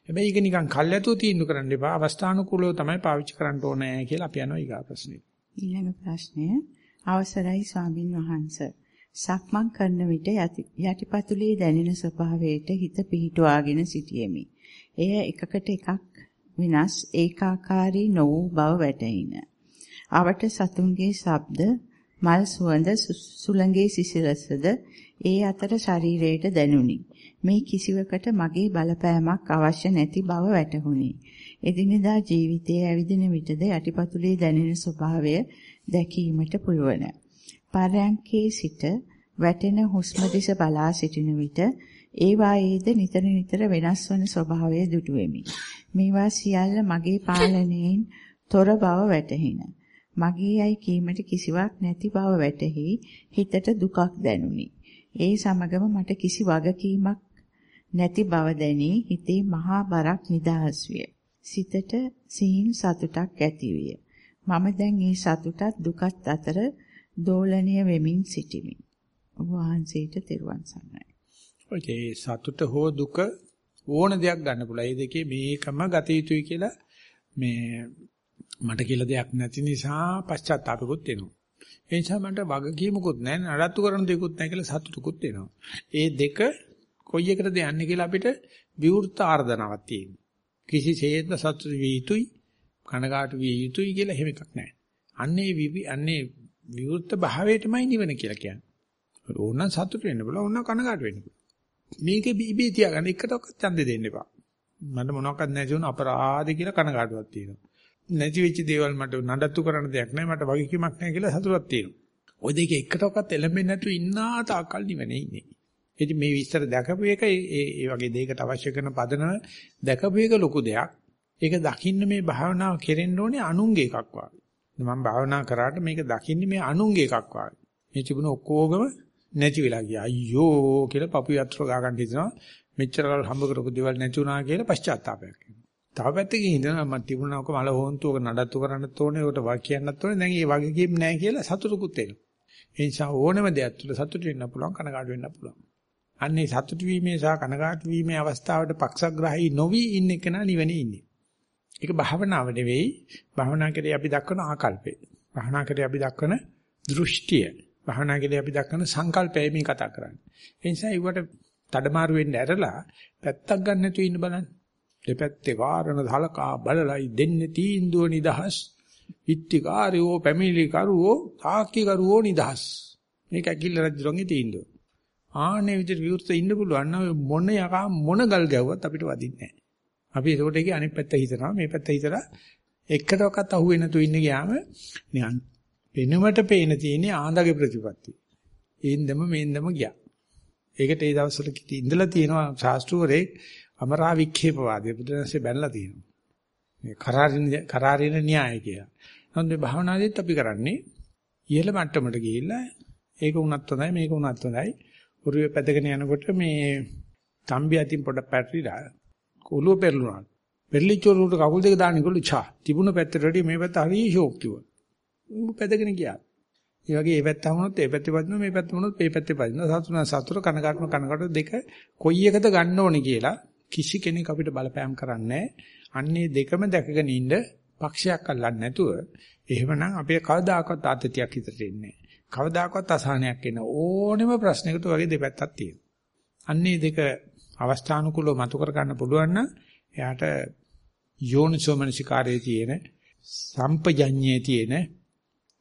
S1: හැබැයි ඒක නිකන් කල්ැතුව තීන්දුව කරන්න එපා. අවස්ථානුකූලව තමයි පාවිච්චි කරන්න ඕනේ කියලා අපි යනවා ඊගා ප්‍රශ්නේ.
S2: ඊළඟ ප්‍රශ්නය අවසරයි ස්වාමින් වහන්සේ සක්මන් කරන විට යටිපතුලේ දැනෙන ස්වභාවයට හිත පිහිටුවාගෙන සිටියෙමි. එය එකකට එකක් විනාශ ඒකාකාරී නො වූ බව වැටහින. අවට සතුන්ගේ ශබ්ද, මල් සුවඳ, සුළඟේ සිසිලසද ඒ අතර ශරීරයට දැනුනි. මේ කිසිවකට මගේ බලපෑමක් අවශ්‍ය නැති බව වැටහුණි. එදිනෙදා ජීවිතයේ ඇවිදින විටද යටිපතුලේ දැනෙන ස්වභාවය දැකීමට පුළුවන්. පරයන්කේ සිට වැටෙන හුස්ම දෙස බලා සිටින විට ඒ වායේද නිතර නිතර වෙනස් වන ස්වභාවය දුටු වෙමි. මේවා සියල්ල මගේ පාලනයෙන් තොර බව වැටහින. මගේ යයි කීමට කිසිවක් නැති බව වැටහි හිතට දුකක් දැනුනි. ඒ සමගම මට කිසි වගකීමක් නැති බව දැනි හිතේ මහා බරක් නිදහස් විය. සිතට සිහින් සතුටක් ඇති විය. මම දැන් මේ සතුටත් දුකත් අතර දෝලණය වෙමින් සිටිමි. ඔබ වහන්සේට තෙරුවන් සරණයි.
S1: ඔය සතුට හෝ දුක ඕන දෙයක් ගන්න පුළුවන්. ඒ දෙකේ මේකම ගත යුතුයි කියලා මේ මට කියලා දෙයක් නැති නිසා පශ්චාත්තාපෙකුත් එනවා. ඒ නිසා මට වගකීමකුත් නැහැ, නඩත්තු කරන දෙයක්කුත් නැහැ කියලා සතුටුකුත් එනවා. ඒ දෙක කොයි එකටද යන්නේ කියලා අපිට විවෘත ආර්දනාවක් තියෙනවා. කිසිසේත්ම සතුටු විය යුතුයි, කනගාටු විය යුතුයි කියලා එහෙම එකක් නැහැ. අන්නේ අන්නේ විවෘත භාවයටමයි නිවන කියලා කියන්නේ. ඕනනම් සතුට වෙන්න බල ඕනනම් කනගාටු වෙන්න බල. මේකේ ඉබේ තියාගන්න එකටවත් ඡන්දෙ දෙන්න එපා. මට මොනවක්වත් නැති වුණ අපරාධ කියලා කනගාටුවක් තියෙනවා. නැති වෙච්ච දේවල් මට නඩත්තු කරන්න දෙයක් නැහැ මට වගකීමක් නැහැ කියලා සතුටක් තියෙනවා. ওই දෙක එකටවත් එළඹෙන්නේ නැතුව ඉන්නා තාකල් නිවනේ ඉන්නේ. ඉතින් මේ විස්තර දැකපු එක ඒ ඒ වගේ දෙයකට අවශ්‍ය කරන පදනම දැකපු එක ලොකු දෙයක්. ඒක දකින්න මේ භාවනාව කෙරෙන්න ඕනේ අනුන්ගේ එකක් වගේ. මම භාවනා කරාට මේක දකින්නේ මේ අනුන්ගේ එකක් වගේ. මේ තිබුණ ඔක්කොගම නැති වෙලා ගියා. අයියෝ කියලා පපු යත්‍ර ගා ගන්න හිතනවා. මෙච්චර කල් හම්බ කරපු දේවල් නැති වුණා කියලා පශ්චාත්තාවයක් එනවා. තව පැත්තකින් හිතනවා මම තිබුණාක මල හොන්තුවක නඩත්තු කරන්නත් ඕනේ, උකට වා කියන්නත් ඕනේ. දැන් ඒ වගේ කීම් නැහැ කියලා සතුටුකුත් එනවා. ඒ නිසා ඕනම දෙයක් තුළ සතුට වෙන්න පුළුවන්, කනගාටු වෙන්න පුළුවන්. අන්නේ සතුට වීමේ සහ කනගාටු වීමේ අවස්ථාවට පක්ෂග්‍රාහී නොවි ඉන්න එක නිවනේ ඉන්නේ. ඒක භාවනාව නෙවෙයි. භාවනා කරේ අපි දක්වන ආකල්පය. භාවනා කරේ අපි දක්වන දෘෂ්ටිය. භාවනා කරේ අපි දක්වන සංකල්පයයි මේ කතා කරන්නේ. ඒ නිසා ඒවට තඩමාරු වෙන්න ඇරලා පැත්තක් ගන්න නැතුව ඉන්න බලන්න. දෙපැත්තේ කාරණ සලකා බලලයි දෙන්නේ තීන්දුව නිදහස්. ඉත්තිකාරයෝ පැමිණිලි කරුවෝ තාක්කි කරුවෝ නිදහස්. මේක ඇකිල්ල රජුගේ තීන්දුව. ආනේ විදිහට විවෘත ඉන්න පුළුවන් නම් මොන යකා මොන ගල් ගැව්වත් අපිට වදින්නේ නැහැ. අපි ඒකට ඒකේ අනිත් පැත්ත හිතනවා මේ පැත්ත හිතලා එකටවත් අහුවෙන්නේ නැතුව ඉන්න ගියාම නිකන් පෙනුමට පේන තියෙන්නේ ආන්දගේ ප්‍රතිපත්තිය. ඒන්දම මේන්දම ගියා. ඒකට ඒ දවස්වල ඉඳලා තියෙනවා ශාස්ත්‍රූරේ අමරා වික්ෂේපවාදී බුදුරජාණන්සේ බැනලා තියෙනවා. මේ කරාරින කරාරින න්‍යාය කියලා. නමුත් මේ භාවනාදීත් අපි කරන්නේ ඉහළ මට්ටමට ගිහිල්ලා ඒක උනත් හොඳයි මේක උනත් හොඳයි. උරුවේ පැදගෙන යනකොට මේ තම්බි අතින් පොඩ පැටලිලා ඔළුව පෙරළුණා. පෙරලිච්ච ඔළුවට කකුල් දෙක දාන්න ඉගොල්ලෝ ඡා. තිබුණ පැත්තට වැඩිය මේ පැත්ත හරිය ෂෝක් කිව්වා. ඌ පැදගෙන ගියා. ඒ වගේ ඒ පැත්ත වුණොත් ඒ පැත්තේ වදිනවා මේ පැත්ත වුණොත් මේ පැත්තේ වදිනවා. සතුන සතුර කනගාටන කනගාට දෙක කොයි එකද ගන්න ඕනේ කියලා කිසි කෙනෙක් අපිට බලපෑම් කරන්නේ අන්නේ දෙකම දැකගෙන ඉන්න පක්ෂයක් අල්ලන්නේ නැතුව එහෙමනම් අපේ කවදාකවත් ආතතියක් හිතට එන්නේ කවදාකවත් අසහනයක් එන ඕනෙම ප්‍රශ්නයකට වගේ දෙපැත්තක් තියෙනවා. අන්නේ දෙක අවස්ථානුකූලව මතු කර ගන්න පුළුවන් නම් එයාට යෝනිසෝමනසිකාරයේ තියෙන සම්පජඤ්ඤයේ තියෙන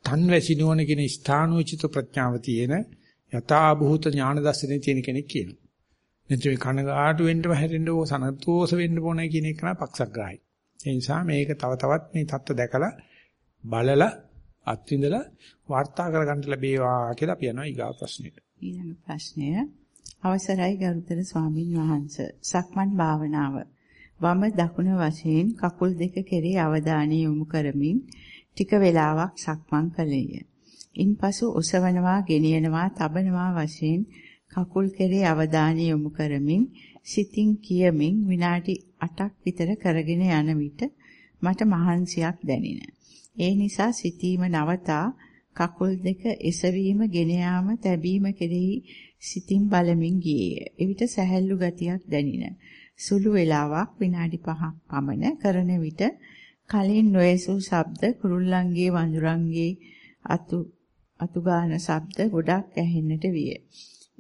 S1: තන්වැසි නුවණ කියන ස්ථානෝචිත ප්‍රඥාව තියෙන යථා භූත ඥාන දර්ශනේ තියෙන කෙනෙක් කියනවා. නැත්නම් මේ කනගාටු වෙන්න හැරෙන්න ඕ සනතෝෂ වෙන්න ඕනේ කියන එක තමයි පක්ෂග්‍රාහයි. ඒ නිසා මේක තව තවත් මේ தত্ত্ব දැකලා බලලා අත්විඳලා වාර්තා කරගන්න ලැබේවා කියලා අපි යනවා ඊගා ප්‍රශ්නෙට.
S2: ඊළඟ ප්‍රශ්නය අවසරයි ගරුතර ස්වාමින් වහන්සේ සක්මන් භාවනාව වම දකුණ වශයෙන් කකුල් දෙක කෙරේ අවධානය යොමු කරමින් ටික වේලාවක් සක්මන් කළේය. ඉන්පසු ඔසවනවා ගෙනියනවා තබනවා වශයෙන් කකුල් කෙරේ අවධානය යොමු කරමින් සිතින් කියමින් විනාඩි 8ක් විතර කරගෙන යන විට මට මහන්සියක් දැනින. ඒ නිසා සිතීම නවතා කකුල් දෙක එසවීම, ගෙන යාම, තැබීම කෙරෙහි සිතින් බලමින් ගියේය. එවිට සැහැල්ලු ගතියක් දැනින. සුළු වේලාවක් විනාඩි 5ක් පමණ කරන විට කලින් නොයසූ ශබ්ද කුරුල්ලන්ගේ වඳුරන්ගේ අතු අතුගාන ශබ්ද ගොඩක් ඇහෙන්නට විය.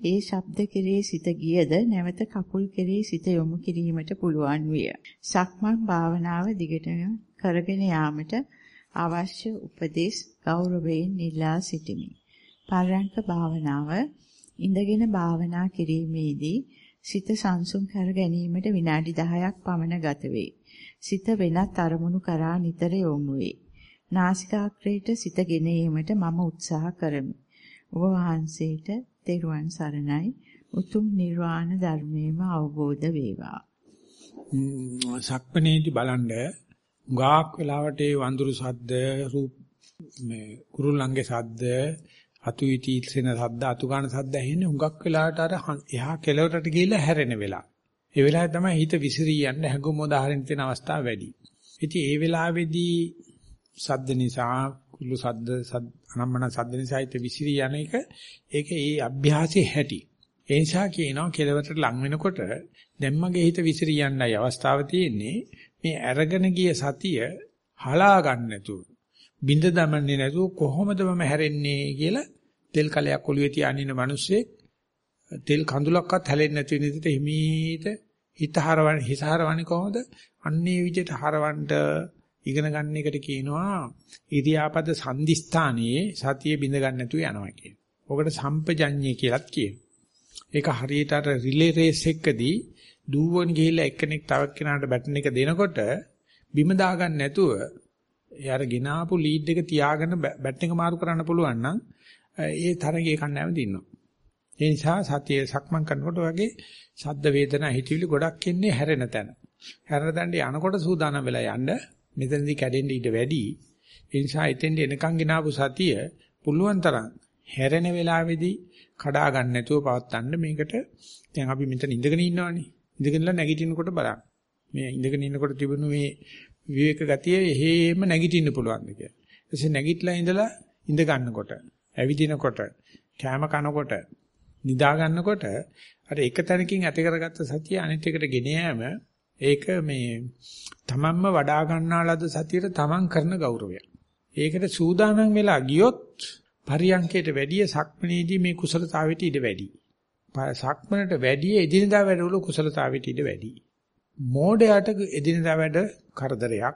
S2: ඒ ශබ්ද කෙරේ සිත ගියද නැවත කකුල් කෙරේ සිත යොමු කිරීමට පුළුවන් විය. සක්මන් භාවනාව දිගටම කරගෙන යාමට අවශ්‍ය උපදෙස් ගෞරවයෙන් ඉල්ලා සිටිමි. පරයන්ක භාවනාව ඉඳගෙන භාවනා කිරීමේදී සිත සංසුන් කර ගැනීමට විනාඩි 10ක් පමණ ගත වේ. සිත වෙනත් අරමුණු කරා නිතර යොමු වේ. නාසිකාග්‍රේට සිත ගෙන ඒමට මම උත්සාහ කරමි. ඔබ වහන්සේට තෙරුවන් සරණයි. උතුම් නිර්වාණ ධර්මයේම අවබෝධ වේවා.
S1: සක්මනේදී බලන්න ගාක් වෙලාවට ඒ වඳුරු සද්ද රූප මේ කුරුල්ලන්ගේ සද්ද අතු ඉතිල්සෙන සද්ද අතු ගන්න සද්ද ඇහෙන්නේ හුඟක් වෙලාවට අර එහා කෙළවරට ගිහිල්ලා හැරෙන වෙලාව. ඒ වෙලාවේ තමයි හිත විසිරී යන්න හැඟුම් උදාහරණ තියෙන අවස්ථාව වැඩි. ඉතින් ඒ වෙලාවේදී සද්ද නිසා කුළු සද්ද අනම්මන සද්ද නිසා හිත විසිරී යන එක ඒක ඒ අභ්‍යාසයේ හැටි. ඒ නිසා කියනවා කෙලවරට ලං වෙනකොට දැන් මගේ හිත විසිරී යන්නයි අවස්ථාව තියෙන්නේ මේ අරගෙන ගිය සතිය හලා ගන්න නැතුව බින්ද දමන්නේ නැතුව කොහොමද මම හැරෙන්නේ කියලා තෙල් කලයක් ඔළුවේ තියාගෙන ඉන්න මිනිස්සේ තෙල් කඳුලක්වත් හැලෙන්නේ නැති වෙන විදිහට හිමීට හිත හරවන්නේ හිස හරවන්නේ කොහොමද? අන්නේ විදිහට හරවන්න ඉගෙන ගන්න එකට කියනවා ඉරියාපද සංදිස්ථානයේ සතිය බිඳ ගන්න නැතුව යනවා කියන. ඔකට සම්පජඤ්ඤය කියලාත් කියනවා. ඒක හරියට අර රිලේ රේස් එකකදී දුවන ගිහිල්ලා එක්කෙනෙක් තව කෙනාට බැටන් එක දෙනකොට බිම දාගන්න නැතුව එයාර ගෙනාපු ලීඩ් එක තියාගෙන බැට් එක මාරු කරන්න පුළුවන් නම් ඒ තරගේ කණ්ඩායම දිනනවා. ඒ නිසා සතියේ සක්මන් කරනකොට වගේ ශබ්ද වේදනා හිතවිලි ගොඩක් එන්නේ හැරෙන තැන. හැරෙන තැනට යනකොට සූදානම් වෙලා යන්න මෙතනදී කැඩෙන්න ඉඩ වැඩි. ඒ නිසා එතෙන්ට එනකන් ගෙනාවු සතිය පුළුවන් තරම් හැරෙන වෙලාවේදී කඩා ගන්න නැතුව පවත්තන්න මේකට දැන් අපි මෙතන ඉඳගෙන ඉන්නවනේ. ඉඳගෙනලා නැගිටිනකොට බලන්න. මේ ඉඳගෙන ඉන්නකොට තිබුණු මේ විවේක ගතිය එහෙම නැගිටින්න පුළුවන්ද කියලා. ඊටසේ නැගිටලා ඉඳලා ඉඳ ගන්නකොට, ඇවිදිනකොට, කෑම කනකොට, නිදා ගන්නකොට අර එක තැනකින් ඇති කරගත්ත සතිය අනිත් එකට ගෙන යෑම ඒක මේ තමන්ම වඩා ගන්නාලද සතියට තමන් කරන ගෞරවය. ඒකට සූදානම් වෙලා ගියොත් පරියංකයට වැඩිය සක්මනේදී මේ කුසලතාවෙට ඉඩ වැඩි. සක්මනට වැඩිය එදිනදා වැඩවල කුසලතාවෙට ඉඩ වැඩි. මෝඩයට එදිනදා වැඩ කරදරයක්.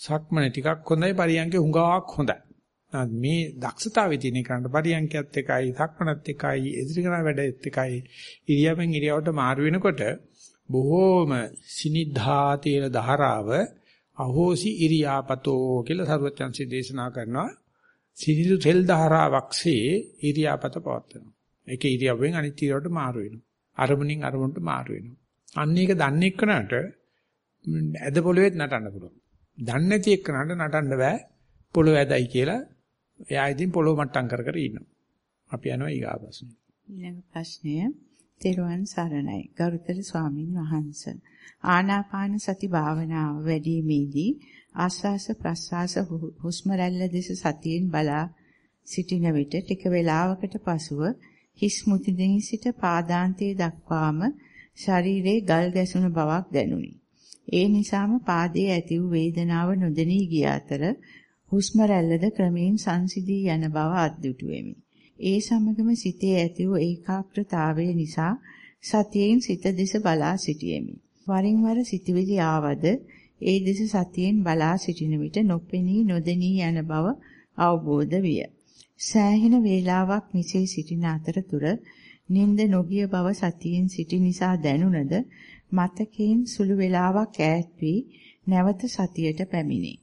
S1: සක්මන ටිකක් හොඳයි පරියංකේ හුඟක් හොඳයි. මේ දක්ෂතාවයේ තියෙන කරන්න පරියන්කයත් එකයි සක්මනත් එකයි එදිරිකන වැඩත් එකයි ඉරියවෙන් ඉරියවට මාරු වෙනකොට බොහෝම සිනිද්ධා තියෙන ධාරාව අහෝසි ඉරියාපතෝ කියලා සරුවචන්සි දේශනා කරනවා සිනිදු තෙල් ධාරාවක්සේ ඉරියාපත පවත්වනවා එක ඉරියව්වෙන් අනිත් ඉරියව්වට මාරු වෙනවා. අරමුණින් අරමුණට මාරු වෙනවා. අන්න ඒක දන්නේ එක්කනට ඇද පොළවේත් නටන්න පුළුවන්. දන්නේ නැති එක්කනට නටන්න බෑ. පොළොව ඇදයි කියලා එයා ඉතින් පොළොව මට්ටම් කර කර ඉන්නවා. අපි යනවා ඊගා ප්‍රශ්නේ.
S2: ඊළඟ ප්‍රශ්නය තෙරුවන් සරණයි ගරුතර ස්වාමින් වහන්සේ ආනාපාන සති භාවනාව වැඩිමේදී ආස්වාස ප්‍රස්වාස හුස්ම රැල්ල දෙස සතියෙන් බලා සිටින විට ටික වේලාවකට පසුව හිස් මුතිදෙහි සිට පාදාන්තයේ දක්වාම ශරීරයේ ගල් ගැසුණු බවක් දැනුනි. ඒ නිසාම පාදයේ ඇති වූ වේදනාව නොදෙනී ගිය අතර හුස්ම රැල්ලද ක්‍රමයෙන් සංසිඳී යන බව අද්දුටුවෙමි. ඒ සමගම සිතේ ඇති වූ ඒකාග්‍රතාවය නිසා සතියෙන් සිත දෙස බලා සිටියෙමි. වරින් වර සිතවිලි ආවද ඒ දෙස සතියෙන් බලා සිටින විට නොපෙනී නොදෙනී යන බව අවබෝධ විය. සෑහෙන වේලාවක් මිසේ සිටින අතරතුර නිින්ද නොගිය බව සතියෙන් සිටි නිසා දැනුණද මතකයෙන් සුළු වේලාවක් ඈත් වී නැවත සතියට පැමිණේ.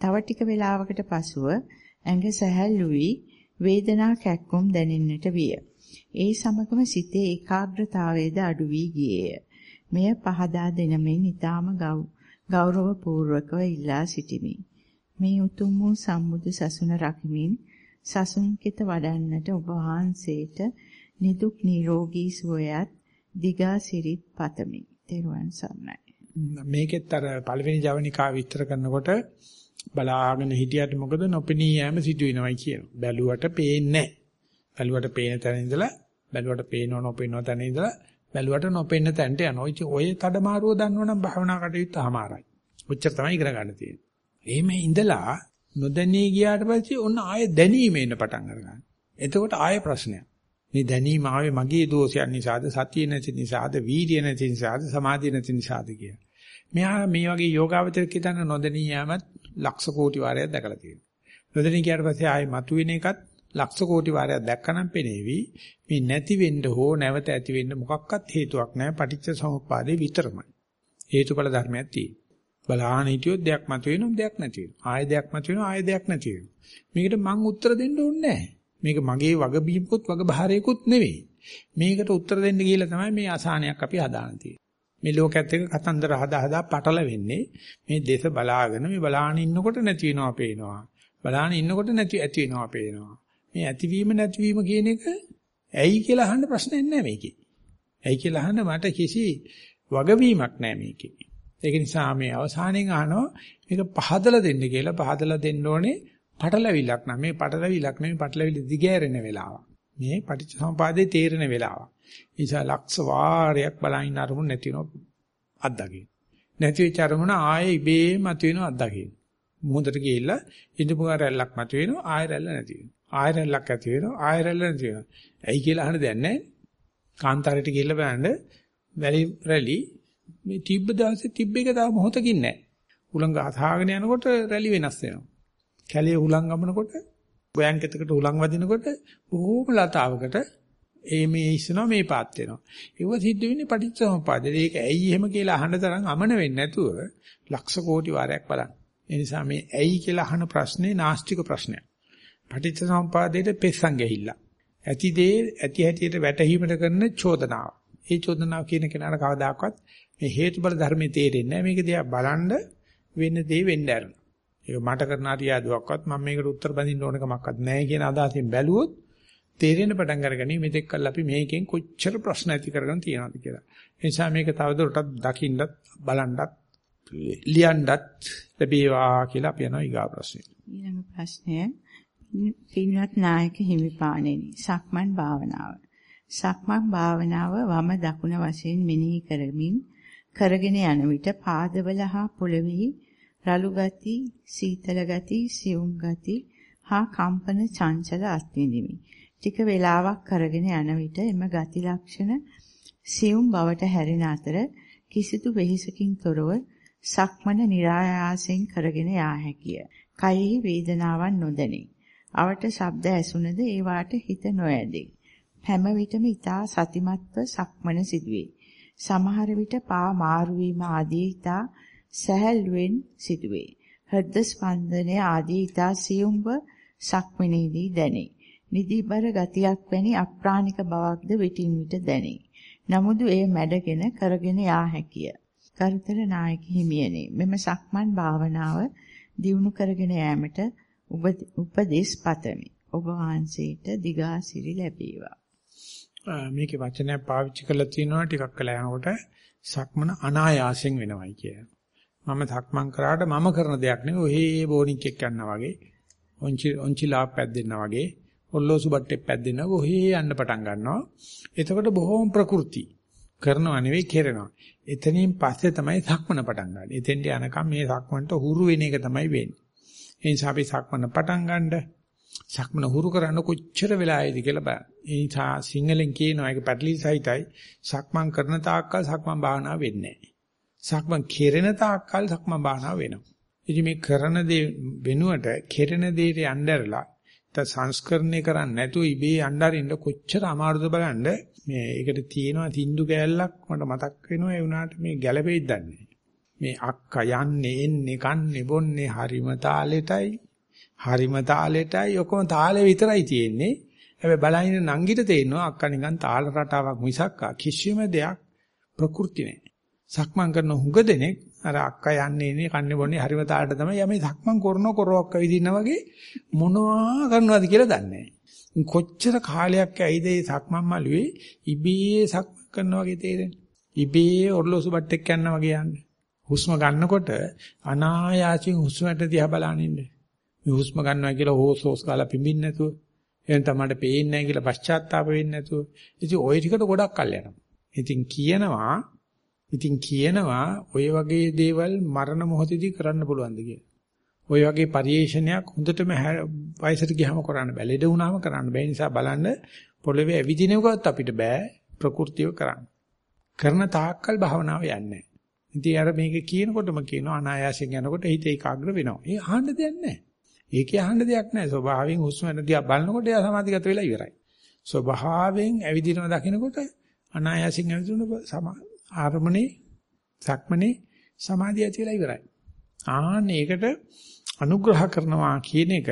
S2: තව ටික වේලාවකට පසුව ඇඟ සැහැල්ලු වී වේදනා කැක්කුම් දැනෙන්නට විය. ඒ සමගම සිතේ ඒකාග්‍රතාවයද අඩු වී ගියේය. මෙය පහදා දෙනමින් ඊටාම ගෞරව පූර්වකව ඉල්ලා සිටිමි. මේ උතුම් වූ සම්බුදු සසුන රකිමින් සසුන්කිත වඩන්නට ඔබ වහන්සේට නිදුක් නිරෝගී සුවයත් දිගා සිරිත් පතමි. තෙරුවන් සරණයි.
S1: මේකෙත් අර පළවෙනි ජවනිකා විස්තර කරනකොට බලාගෙන හිටියට මොකද නොපෙනී යෑම සිදු වෙනවයි කියනවා. බැලුවට පේන්නේ බැලුවට පේන තැන ඉඳලා බැලුවට පේනව නොපෙනව තැන ඉඳලා බැලුවට නොපෙන්න තැනට යනවා. ඉතින් ඔය තඩමාරුව දන්නවනම් භාවනා කටයුත්ත අමාරයි. ඔච්චර තමයි ඉගෙන ගන්න තියෙන්නේ. එහෙම ඉඳලා නොදැනී ගියාට පස්සේ ඔන්න ආයෙ දැනීම එන්න පටන් අරගන්න. එතකොට ආයෙ ප්‍රශ්නයක්. මේ දැනීම ආවේ මගේ දෝෂයන් නිසාද සතිය නැති නිසාද වීර්ය නැති නිසාද සමාධිය නැති නිසාද කියලා. මෙහා මේ වගේ යෝගාවචරක හිතන නොදැනී යෑමත් ලක්ෂ කෝටි වාරයක් දැකලා තියෙනවා. නොදැනී ගියාට පස්සේ ආයෙ මතුවෙන එකත් ලක්ෂ කෝටි වාරයක් දැක්කනම් පෙනේවි මේ නැති වෙන්න හෝ නැවත ඇති වෙන්න මොකක්වත් හේතුවක් නැහැ පටිච්ච සමුප්පාදේ විතරමයි. හේතුඵල ධර්මයක් තියෙනවා. බලාහන හිටියොත් දෙයක් මතුවෙනවා දෙයක් නැති වෙනවා. ආයෙ දෙයක් මතුවෙනවා ආයෙ දෙයක් නැති වෙනවා. මේකට මං උත්තර දෙන්න ඕනේ නැහැ. මේක මගේ වගබීමකුත් වගබහරයකුත් නෙවෙයි. මේකට උත්තර දෙන්න ගිහලා තමයි මේ අසහනයක් අපි හදාන තියෙන්නේ. මේ ලෝකයේත් එක කතන්දර හදා හදා පටල වෙන්නේ මේ දේශ බලාගෙන මේ බලාන ඉන්නකොට නැති වෙනවා පේනවා. බලාන ඉන්නකොට නැති ඇති වෙනවා පේනවා. මේ ඇතිවීම නැතිවීම කියන එක ඇයි කියලා අහන්න ප්‍රශ්නයක් නැහැ මේකේ. ඇයි කියලා අහන්න මට කිසි වගවීමක් නැහැ මේකේ. ඒක නිසා මේ අවසානයේ අහනවා මේක පහදලා දෙන්න කියලා පහදලා දෙන්න ඕනේ පටලවිලක් නම් මේ පටලවිලක් නෙමෙයි පටලවිලි දිගෑරෙන වෙලාව. මේ පටිච්චසමුපාදේ තේරෙන වෙලාව. නිසා ලක්ෂ වාරයක් බලහින් අරමුණ නැති වෙනවා අත්දකින්න. නැති වෙච්ච අරමුණ ආයේ ඉබේම මතුවෙනවා අත්දකින්න. මොහොතට ගිහිල්ලා ඉඳපු රැල්ලක් මතුවෙනවා ආයෙ රැල්ල නැති වෙනවා. ආයෙ රැල්ලක් ඇති වෙනවා ආයෙ රැල්ල නැති වෙනවා. ඇයි කියලා අහන්න දෙයක් නැහැ. කාන්තාරයට ගිහිල්ලා බලන්න වැලි රැලි මේ තිබ්බ දවසේ තිබ්බ එක තව මොහොතකින් නැහැ. උලංග අසහාගෙන යනකොට රැලි වෙනස් වෙනවා. කැලේ උලං ගමනකොට ගෝයන්කෙතකට උලං වදිනකොට බොහෝම ලතාවකට ඒ මේ ඉස්සනවා මේ පාත් වෙනවා. ඒව සිද්ධ වෙන්නේ පටිච්චසමුපාදේ. ඒක ඇයි එහෙම කියලා අහන්න තරම් අමන වෙන්නේ නැතුව ලක්ෂ කෝටි වාරයක් බලන්න. ඒ නිසා මේ ඇයි කියලා අහන ප්‍රශ්නේ නාස්තික ප්‍රශ්නයක්. පටිච්චසමුපාදේට පෙස්සන් ගහිල්ලා. ඇති දේ ඇති හැටියට වැටහීමට කරන චෝදනාව. ඒ චෝදනාව කියන කෙනාට කවදාකවත් මේ හේතුඵල ධර්මයේ තේරෙන්නේ නැහැ. මේක දිහා බලන්න වෙන දේ වෙන්න ඇරන. ඒක මට කරන අරියාදුවක්වත් මම මේකට උත්තර බඳින්න ඕන කමක්වත් නැහැ කියන අදහසින් බැලුවොත් තේරෙන්න පටන් අරගනි මෙතෙක් කල් අපි මේකෙන් කොච්චර ප්‍රශ්න ඇති කරගෙන තියනවද කියලා. ඒ නිසා මේක තවදුරටත් දකින්නත් බලන්නත් ලියන්නත් ලැබේවා කියලා අපි යනවා ඊගා ප්‍රශ්නෙට.
S2: ඊළඟ ප්‍රශ්නය පින්වත් නායක හිමිපාණෙනි සක්මන් භාවනාව. සක්මන් භාවනාව වම දකුණ වශයෙන් මෙනෙහි කරමින් කරගෙන යන විට පාදවල හා පොළවේ රළු ගති, සීතල ගති, සියුම් ගති හා කම්පන චංචල අත්විඳිමි. ටික වේලාවක් කරගෙන යන විට එම ගති ලක්ෂණ සියුම් බවට හැරෙන අතර කිසිදු වෙහෙසකින් තොරව සක්මන નિરાයාසයෙන් කරගෙන යා හැකිය. කයෙහි වේදනාවක් නොදැනේ. අවට ශබ්ද ඇසුනද ඒවාට හිත නොඇදේ. හැම විටම ඊතා සතිමත්ව සක්මන සිදුවේ. සමහර විට පා මාරු වීම ආදී ඊතා සැහැල්ලුවෙන් සිදුවේ. හෘද ස්පන්දනය ආදී ඊතා සියුම්ව සක්මනේදී දැනේ. නිදිබර ගතියක් වැනි අප්‍රාණික බවක්ද විටින් විට දැනේ. නමුදු එය මැඩගෙන කරගෙන යා හැකිය. කරුතර නායක හිමියනි මෙම සක්මන් භාවනාව දියුණු කරගෙන යාමට උපදෙස් පතමි. ඔබ වහන්සේට දිගාසිරි ලැබේවා.
S1: මේකේ වචනයක් පාවිච්චි කරලා තියෙනවා ටිකක් කළා යනකොට සක්මන අනායාසයෙන් වෙනවයි කිය. මම සක්මන් කරාට මම කරන දෙයක් නෙවෙයි ඔහේ බෝනික් එක්ක යනවා වගේ ඔන්චි ඔන්චිලා පැද්දෙනා වගේ ඔල්ලෝසු බට්ටේ පැද්දෙනවා ඔහේ යන්න පටන් ගන්නවා. එතකොට බොහොම ප්‍රകൃති කරනවා නෙවෙයි කෙරෙනවා. එතනින් පස්සේ තමයි සක්මන පටන් ගන්න. එතෙන්ට යනකම් මේ සක්මන්ට හුරු වෙන එක තමයි වෙන්නේ. ඒ නිසා අපි සක්මන පටන් ගන්නද සක්මන හුරු කරන්න කොච්චර වෙලායිද කියලා බලන්න. ඒ නිසා සිංහලෙන් කියනවා ඒක පැටලී සහිතයි සක්මන් කරන තාක්කල් සක්මන් භාවනාව වෙන්නේ නැහැ. සක්මන් කෙරෙන තාක්කල් සක්මන් භාවනාව වෙනවා. ඉතින් මේ කරන දේ වෙනුවට කෙරෙන දේට යnderලා ත සංස්කරණය කරන්නේ නැතුව ඉබේ යnderින්න කොච්චර අමාරුද බලන්න මේ ඒකට තියෙනවා තින්දු කෑල්ලක් මට මතක් වෙනවා ඒ වුණාට මේ ගැළපෙයිද දන්නේ මේ අක්කා යන්නේ එන්නේ කන්නේ බොන්නේ හරිම තාලෙටයි. හරිම තාලෙටයි. ඔක්කොම තාලෙ විතරයි තියෙන්නේ. හැබැයි බලහින නංගිට තේරෙනවා අක්කා නිකන් තාල රටාවක් මිසක් කිසිම දෙයක් ප්‍රകൃති නැහැ. සක්මන් කරන හුඟ දෙනෙක් අර අක්කා යන්නේ ඉන්නේ කන්නේ බොන්නේ හරිම තාලට තමයි යමේ සක්මන් කරන කරවක් විදිනා වගේ මොනවා කරනවද කියලා දන්නේ නැහැ කොච්චර කාලයක් ඇයිද මේ සක්මන් මළුවේ ඉබේ සක්මන් කරනවා වගේ තේරෙන්නේ ඉබේ ඔර්ලෝසු බට්ටෙක් යනවා වගේ යන්නේ හුස්ම ගන්නකොට අනායාසින් හුස්මට දිහා බලන ඉන්න. මේ හුස්ම ගන්නවා කියලා හොස් හොස් ගාලා පිඹින්න නැතුව එහෙනම් තමයි පේන්නේ නැහැ කියලා පශ්චාත්තාප වෙන්නේ නැතුව. ඉතින් ওই ටිකට ගොඩක් කල් යනවා. ඉතින් කියනවා ඉතින් කියනවා ඔය වගේ දේවල් මරණ මොහොතදී කරන්න පුළුවන්ද කියලා. ඔය වගේ පරිේශනයක් හොඳටම වයසට ගියාම කරන්න බෑ. ලෙඩ වුණාම කරන්න බෑ. නිසා බලන්න පොළවේ ඇවිදිනවකවත් අපිට බෑ ප්‍රകൃතිය කරන්න. කරන තාක්කල් භාවනාව යන්නේ ඉතින් අර මේක කියනකොටම කියනවා අනායාසයෙන් යනකොට හිත ඒකාග්‍ර වෙනවා. ඒ අහන්න දෙයක් නැහැ. ඒකේ අහන්න දෙයක් නැහැ. ස්වභාවයෙන් හුස්ම යන දිහා බලනකොට එයා සමාධිගත වෙලා ඉවරයි. ස්වභාවයෙන් ඇවිදිනව දකිනකොට අනායාසයෙන් ඇවිදින ආරමණේ සක්මනේ සමාධිය ඇති වෙලා ඉවරයි. ආන්න ඒකට අනුග්‍රහ කරනවා කියන එක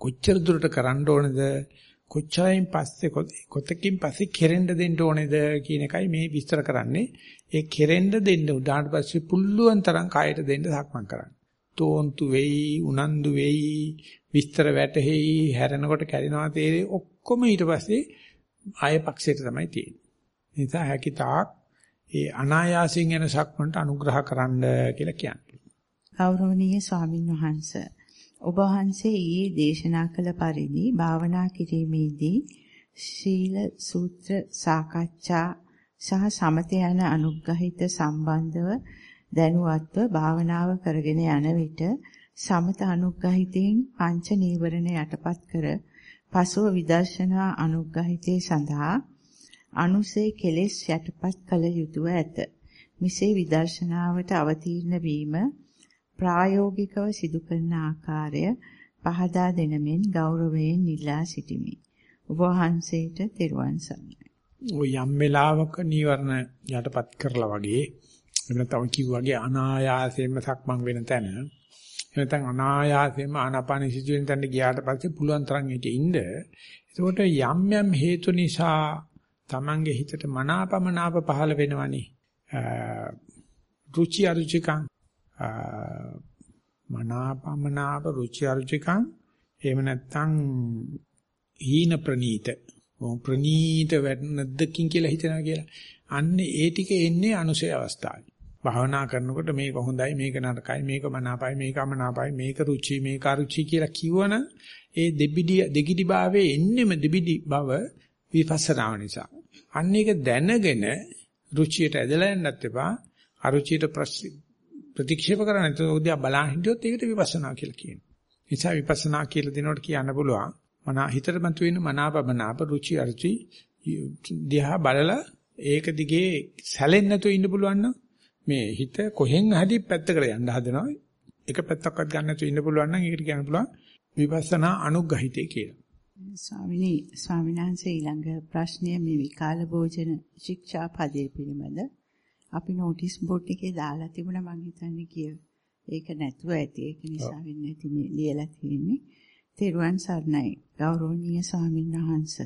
S1: කොච්චර දුරට කරන්න ඕනද කොච්චරයින් පස්සේ කොතකින් පස්සේ කෙරෙන්න දෙන්න ඕනේද කියන එකයි මේ විස්තර කරන්නේ. ඒ කෙරෙන්න දෙන්න උදාහරණ පස්සේ පුල්ලුවන් තරම් කායට දෙන්න සක්මන් කරන්න. තෝන්තු වෙයි, උනන්දු වෙයි, විස්තර වැටහෙයි, හැරෙනකොට කැරිනවා තේරෙයි ඔක්කොම ඊට පස්සේ ආය පක්ෂයට තමයි තියෙන්නේ. නිසා හැකිතාක් ඒ අනායාසයෙන් යන සක්මන්ට අනුග්‍රහ කරන්න කියලා කියන්නේ.
S2: ගෞරවනීය ස්වාමින් වහන්සේ ඔබ වහන්සේ ඊයේ දේශනා කළ පරිදි භාවනා කිරීමේදී ශීල සූත්‍ර සාකච්ඡා සහ සමත යන අනුග්‍රහිත සම්බන්ධව දැනුවත්ව භාවනාව කරගෙන යන විට සමත අනුග්‍රහිතෙන් පංච නීවරණ යටපත් කර පසුව විදර්ශනා අනුග්‍රහිතේ සඳහා අනුසේ කෙලෙස් යටපත් කළ යුතුය ඇත. මිසේ විදර්ශනාවට අවතීර්ණ වීම ප්‍රායෝගිකව සිදු කරන ආකාරය පහදා දෙනමින් ගෞරවයෙන් ඉල්ලා සිටිමි. ඔබ වහන්සේට තෙරුවන් සරණයි.
S1: ඔය යම් වෙලාවක නීවරණ යටපත් කරලා වගේ එහෙම නැත්නම් කිව්වාගේ අනායාසයෙන්ම සක්මන් වෙන තැන නැත්නම් අනායාසයෙන්ම ආනාපාන සිදුවෙන තැනට ගියාට පස්සේ පුළුවන් තරම් ඒක ඉන්න. ඒකට යම් යම් හේතු නිසා Tamange හිතට මනාපමනාප පහළ වෙනවනේ. රුචි අරුචිකං මනාපමනාප රුචි අරුචිකං එහෙම නැත්නම් හීන ප්‍රනීත ප්‍රනීත වෙන්නදකින් කියලා හිතනවා කියලා. අන්න ඒ ටික එන්නේ අනුසය අවස්ථාවේ. භාවනා කරනකොට මේක හොඳයි මේක නරකයි මේක මනාපයි මේක අමනාපයි මේක රුචි මේක අරුචි කියලා කිව්වනම් ඒ දෙබිඩි දෙගිඩි භාවයේ එන්නෙම දෙබිඩි බව විපස්සනාව නිසා. අන්න ඒක දැනගෙන රුචියට ඇදලා යන්නත් එපා අරුචියට ප්‍රතික්ෂේප කරන්නේ නැතුව උදේ බලන් හිටියොත් ඒකට විපස්සනා කියලා කියනවා. නිසා විපස්සනා කියලා දෙනකොට කියන්න පුළුවන්. මන හිතට මතුවෙන මනාපමනාප රුචි අරුචි දිහා බලලා ඒක දිගේ සැලෙන්නේ නැතුව ඉන්න පුළුවන් නම් මේ හිත කොහෙන් හරි පැත්තකට යන්න හදනවා. එක පැත්තක්වත් ගන්න නැතුව ඉන්න පුළුවන් නම් ඒකට කියන්න පුළුවන් විපස්සනා අනුග්‍රහිතය කියලා.
S2: ස්වාමිනී ස්වාමීන් වහන්සේ ඊළඟ ප්‍රශ්නය මේ විකාල භෝජන ශික්ෂා පදයේ පිළිබඳ. අපි නෝටිස් බෝඩ් එකේ දාලා තිබුණා මං හිතන්නේ කිය. ඒක නැතුව ඇති. ඒක නිසා වෙන්නේ නැති මේ ලියලා තියෙන්නේ. තෙරුවන් සරණයි. ගෞරවනීය ස්වාමීන් වහන්ස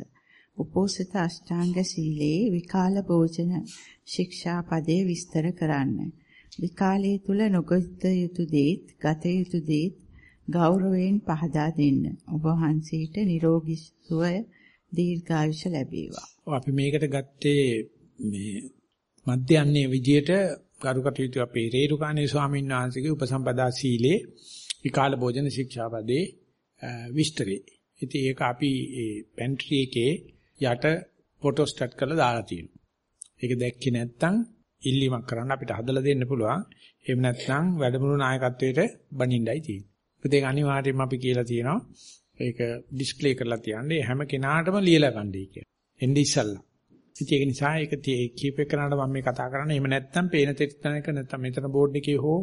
S2: උපෝසත අෂ්ටාංග සීලේ විකාල භෝජන ශික්ෂා පදේ විස්තර කරන්න. විකාලයේ තුල නොගත යුතු දේත් ගත යුතු දේත් ගෞරවයෙන් පහදා දෙන්න ඔබ වහන්සේට නිරෝගී සුවය දීර්ඝායුෂ ලැබේවා
S1: අපි මේකට ගත්තේ මේ මධ්‍යන්නේ විදියට කරුකටයුතු අපේ රේරුකාණේ ස්වාමීන් වහන්සේගේ උපසම්පදා සීලේ විකාල භෝජන ශික්ෂාපදේ විස්තරේ. ඉතින් ඒක අපි ඒ පැන්ට්‍රි එකේ යට ෆොටෝ ස්ටාට් කරලා දාලා තියෙනවා. ඒක දැක්කේ නැත්නම් ඉල්ලීමක් කරන්න අපිට හදලා දෙන්න පුළුවන්. එහෙම නැත්නම් වැඩමුළු නායකත්වයට බණින්නයි තියෙන්නේ. ඒක අනිවාර්යයෙන්ම අපි කියලා තියෙනවා. ඒක ඩිස්ප්ලේ කරලා තියන්නේ හැම කෙනාටම ලියලා ගන්නයි කියලා. එන්නේ ඉස්සල්ලා. ඉතින් ඒක නිසා ඒක කීප එකනට මම මේ කතා කරන්නේ. එහෙම නැත්නම් පේන තෙත්තනක නැත්නම් මෙතන බෝඩ් එකේ හෝ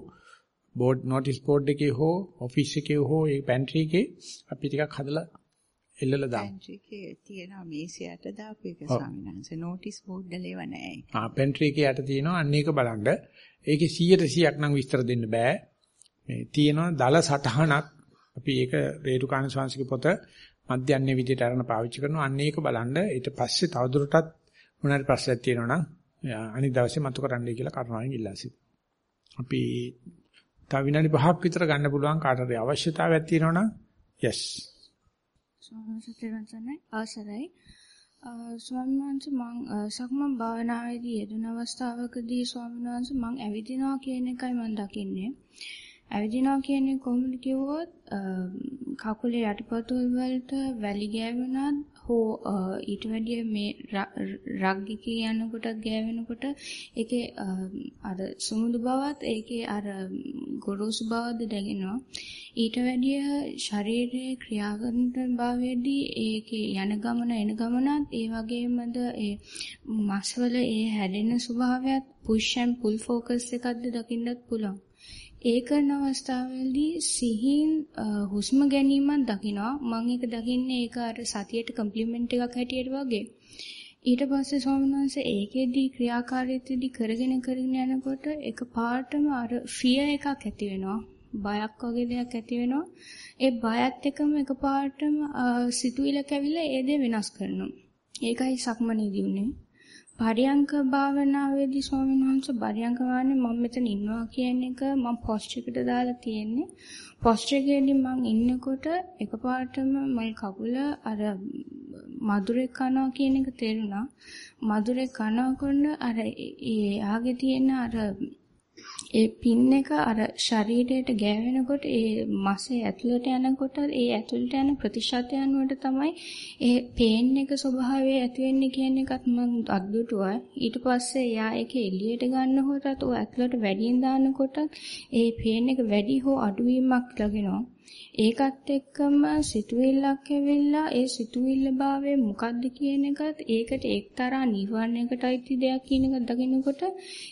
S1: බෝඩ් නොටිස් බෝඩ් එකේ හෝ ඔෆිස් එකේ හෝ ඒ පැන්ට්‍රි එකේ අපි ටිකක් හදලා එල්ලලා දාමු.
S2: පැන්ට්‍රි එකේ තියෙනවා මේසයට දාපු එක ස්වාමීන් වහන්සේ නෝටිස් බෝඩ් වල ඒව නැහැ.
S1: ආ පැන්ට්‍රි එකේ යට තියෙනවා අන්න ඒක බලන්න. ඒකේ 100%ක් නම් විස්තර දෙන්න බෑ. මේ තියෙනවා දල සටහනක් අපි ඒක රේරුකාණ ස්වාංශික පොත මධ්‍යන්නේ විදියට අරගෙන පාවිච්චි කරනවා. අන්න ඒක බලන්න ඊට පස්සේ තවදුරටත් මොනාරි ප්‍රශ්නයක් තියෙනවා නම් අනිත් දවසේ මතු කරන්නයි කියලා කරුණාවෙන් ඉල්ලා සිටිනවා. අපි තව විනාඩි 5ක් විතර ගන්න පුළුවන් කාටද අවශ්‍යතාවයක් තියෙනවා නම් yes.
S5: ස්වාමීන් අවසරයි. ස්වාමීන් වහන්සේ මම සක්මන් භාවනාවේදී යෙදුන අවස්ථාවකදී ස්වාමීන් වහන්සේ මම ඇවිදිනවා කියන එකයි මම දකින්නේ. ඇවිදිනවා කියන්නේ කොහොමද කිව්වොත් කකුලේ යටිපතුල් වලට වැලි ගෑවෙනත් හෝ ඊට වැඩිය මේ රග්ගිකේ යනකොට ගෑවෙනකොට ඒකේ අර සුමුදු බවත් ඒකේ අර ගොරෝසු බවද දැනෙනවා. ඊට වැඩිය ශරීරයේ ක්‍රියාකරන භාවයේදී ඒකේ යන ගමන එන ගමනත් ඒ වගේමද ඒ මස්වල ඒ හැදෙන ස්වභාවයත් පුෂ් ඇන් පුල් ෆෝකස් එකක්ද දකින්නත් පුළුවන්. ඒ කරන අවස්ථාවේදී සිහින් හුස්ම ගැනීමක් දකිනවා. මම ඒක දකින්නේ ඒක අර සතියට කම්ප්ලිමන්ට් එකක් හැටියට වගේ. ඊට පස්සේ ස්වාමීන් වහන්සේ ඒකෙදී ක්‍රියාකාරීත්වයේදී කරගෙන කරගෙන යනකොට එක පාටම අර ෆියර් එකක් ඇති වෙනවා. බයක් වගේ දෙයක් ඇති වෙනවා. ඒ බයත් එක්කම එක පාටම සිතුවිල්ලක් ඇවිල්ලා ඒ දේ වෙනස් කරනවා. ඒකයි සක්මනේදී උනේ. පරියංක භාවනාවේදී ස්වාමීන් වහන්සේ පරියංක වාන්නේ මම මෙතන ඉන්නවා කියන එක මම පොස්චර් එකට දාලා තියෙන්නේ. පොස්චර් එකේදී මම ඉන්නකොට එකපාරටම මල් කකුල අර මధుරේ කනවා කියන එක තේරුණා. මధుරේ කනකොට අර ඒ ආගේ තියෙන අර ඒ පින් එක අර ශරීරයට ගෑවෙනකොට ඒ මසේ ඇතුළට යනකොට ඒ ඇතුළට යන ප්‍රතිශතය අනුවට තමයි ඒ පේන් එක ස්වභාවය ඇති වෙන්නේ කියන එකත් මම අද්දුටුවා. ඊට පස්සේ එයා ඒක එළියට ගන්නකොටත් ਉਹ ඇතුළට වැඩියෙන් දානකොටත් ඒ පේන් එක වැඩි හෝ අඩුවීමක් ලගෙනවා ඒකත් එක්කම සිතුවිල්ලක් ඇවිල්ලා ඒ සිතුවිල්ල භාවය මොකද්ද කියන එකත් ඒකට එක්තරා නිවර්ණයකටයි දෙයක් කියන එක දකින්නකොට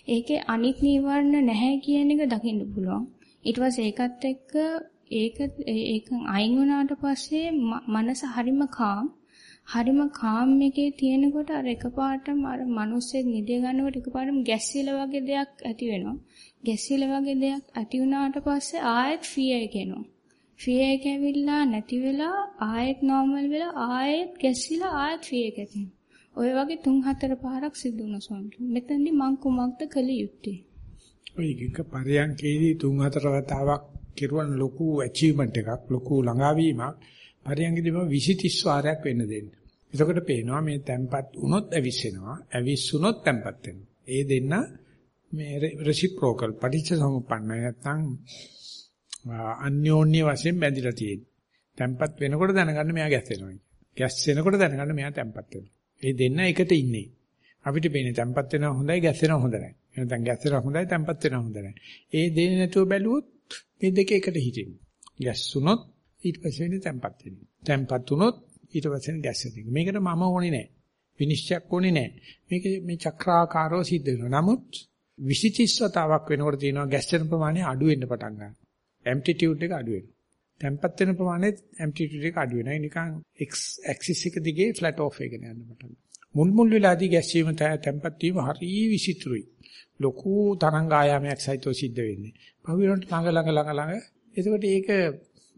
S5: ඒකේ අනිත් නිවර්ණ නැහැ කියන එක දකින්න පුළුවන්. ඊට පස්සේ ඒකත් එක්ක ඒක ඒකන් අයින් වුණාට පස්සේ මනස හරිම කාම් හරිම කාම් එකේ තියෙනකොට අර එකපාරටම අර මිනිස්සෙක් නිදිය ගන්නකොට එකපාරටම ගැස්සිල වගේ දෙයක් ඇති වෙනවා. ගැස්සිල වගේ දෙයක් ඇති වුණාට පස්සේ ආයෙත් ෆියර් එක එනවා. ෆී එක ඇවිල්ලා නැති වෙලා ආයෙත් නෝමල් වෙලා ආයෙත් ගැසිලා ආයෙත් ෆී එක ඇති ඔය වගේ තුන් හතර පාරක් සිදු වුණා ස්වාමීනි. මෙතනදී මං කුමක්ද කළ යුත්තේ?
S1: ඔය එක පරියන්කේදී තුන් හතර වතාවක් කෙරුවන් ලොකු ඇචීව්මන්ට් එකක් ලොකු ළඟාවීමක් පරියන්කේදීම 20 30 වාරයක් වෙන්න දෙන්න. එතකොට පේනවා මේ තැම්පත් වුණොත් ඇවිස්සෙනවා ඇවිස්සුනොත් තැම්පත් වෙනවා. ඒ දෙන්න මේ රෙසිප්‍රොකල් පටිච්ච සමුප්පන්නයි නැත්නම් අන්‍යෝන්‍ය වශයෙන් බැඳිලා තියෙන්නේ. තැම්පත් වෙනකොට දැනගන්න මෙයා ගැස්සෙනවා. ගැස්සෙනකොට දැනගන්න මෙයා තැම්පත් වෙනවා. මේ දෙන්න එකට ඉන්නේ. අපිට පේන්නේ තැම්පත් වෙනවා හොඳයි ගැස්සෙනවා හොඳ නැහැ. එහෙනම් ගැස්සෙනවා හොඳයි තැම්පත් වෙනවා හොඳ නැහැ. ඒ දෙන්නේ නැතුව බැලුවොත් මේ දෙක එකට හිටින්නේ. ගැස්සුනොත් ඊට පස්සේ වෙන්නේ තැම්පත් වෙන්නේ. තැම්පත් වුනොත් ඊට පස්සේ ගැස්සෙන්නේ. මේකට මම ඕනේ නැහැ. විනිශ්චයක් ඕනේ නැහැ. මේක මේ චක්‍රාකාරව සිද්ධ වෙනවා. නමුත් විසිතිස්සතාවක් වෙනකොට තියෙනවා ගැස්සෙන ප්‍රමාණය අඩු වෙන්න පටන් ගන්නවා. ඇම්ප්ලිටියුඩ් එක අඩු වෙනවා. තැම්පත් වෙන ප්‍රමාණයත් ඇම්ප්ලිටියුඩ් එක අඩු වෙනවා. නිකන් x ඇක්සිස් එක දිගේ ෆ්ලැට් ඔෆ් එකගෙන යන්න පටන් මුල් මුල් වෙලාදී ගැස්සීම තැම්පත් වීම හරිය විචිත්‍රයි. ලොකු තරංග ආයාමයක් සහිතව සිද්ධ වෙන්නේ. පහුවෙනට ළඟ ළඟ ළඟ ළඟ. එතකොට ඒක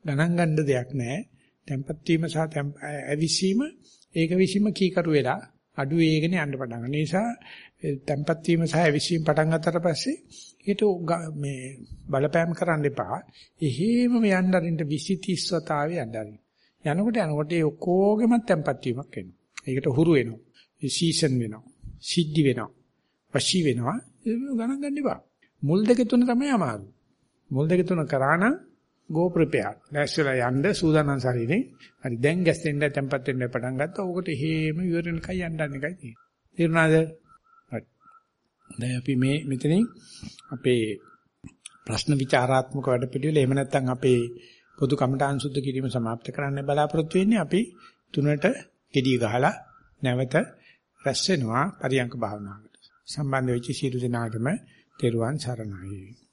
S1: ගණන් ගන්න දෙයක් නැහැ. tempat වීම සහ ඇවිසීම ඒක විසීම කීකරු වෙලා අඩු වේගනේ යන්න පටන් ගන්න නිසා tempat වීම සහ ඇවිසීම පටන් ගත්තට පස්සේ ඒට මේ බලපෑම් කරන්න එපා. එහෙමම යන්න අරින්න 20 30 වතාවේ යන්න අරින්න. යනකොට යනකොට ඒ ඔක්කොගෙම tempat වීමක් එනවා. ඒකට හුරු වෙනවා. ඒ සීසන් වෙනවා. සිද්ධි වෙනවා. වශී වෙනවා. ඒක ගණන් ගන්න එපා. මුල් දෙක තුන තමයි අමාරු. මුල් දෙක තුන කරා නම් go prepare. දැස්වලා යන්න සූදානම් ශරීරයෙන්. හරි දැන් ගැස්සෙන්න tempat වෙන්න පටන් ගත්තා. ඕකට හේම ඉවරෙනකයි යන්න යන එකයි තියෙන්නේ. තේරුණාද? දැන් අපි මේ මෙතනින් අපේ ප්‍රශ්න විචාරාත්මක වැඩපිළිවෙල එහෙම නැත්නම් අපේ පොදු කමඨාන් සුද්ධ කිරීම સમાප්ත කරන්න බලාපොරොත්තු වෙන්නේ අපි තුනට gediy ගහලා නැවත රැස් වෙනවා පරියංක භාවනාවට. සම්බන්ධ වෙච්ච සියලු දෙනාටම තෙරුවන් සරණයි.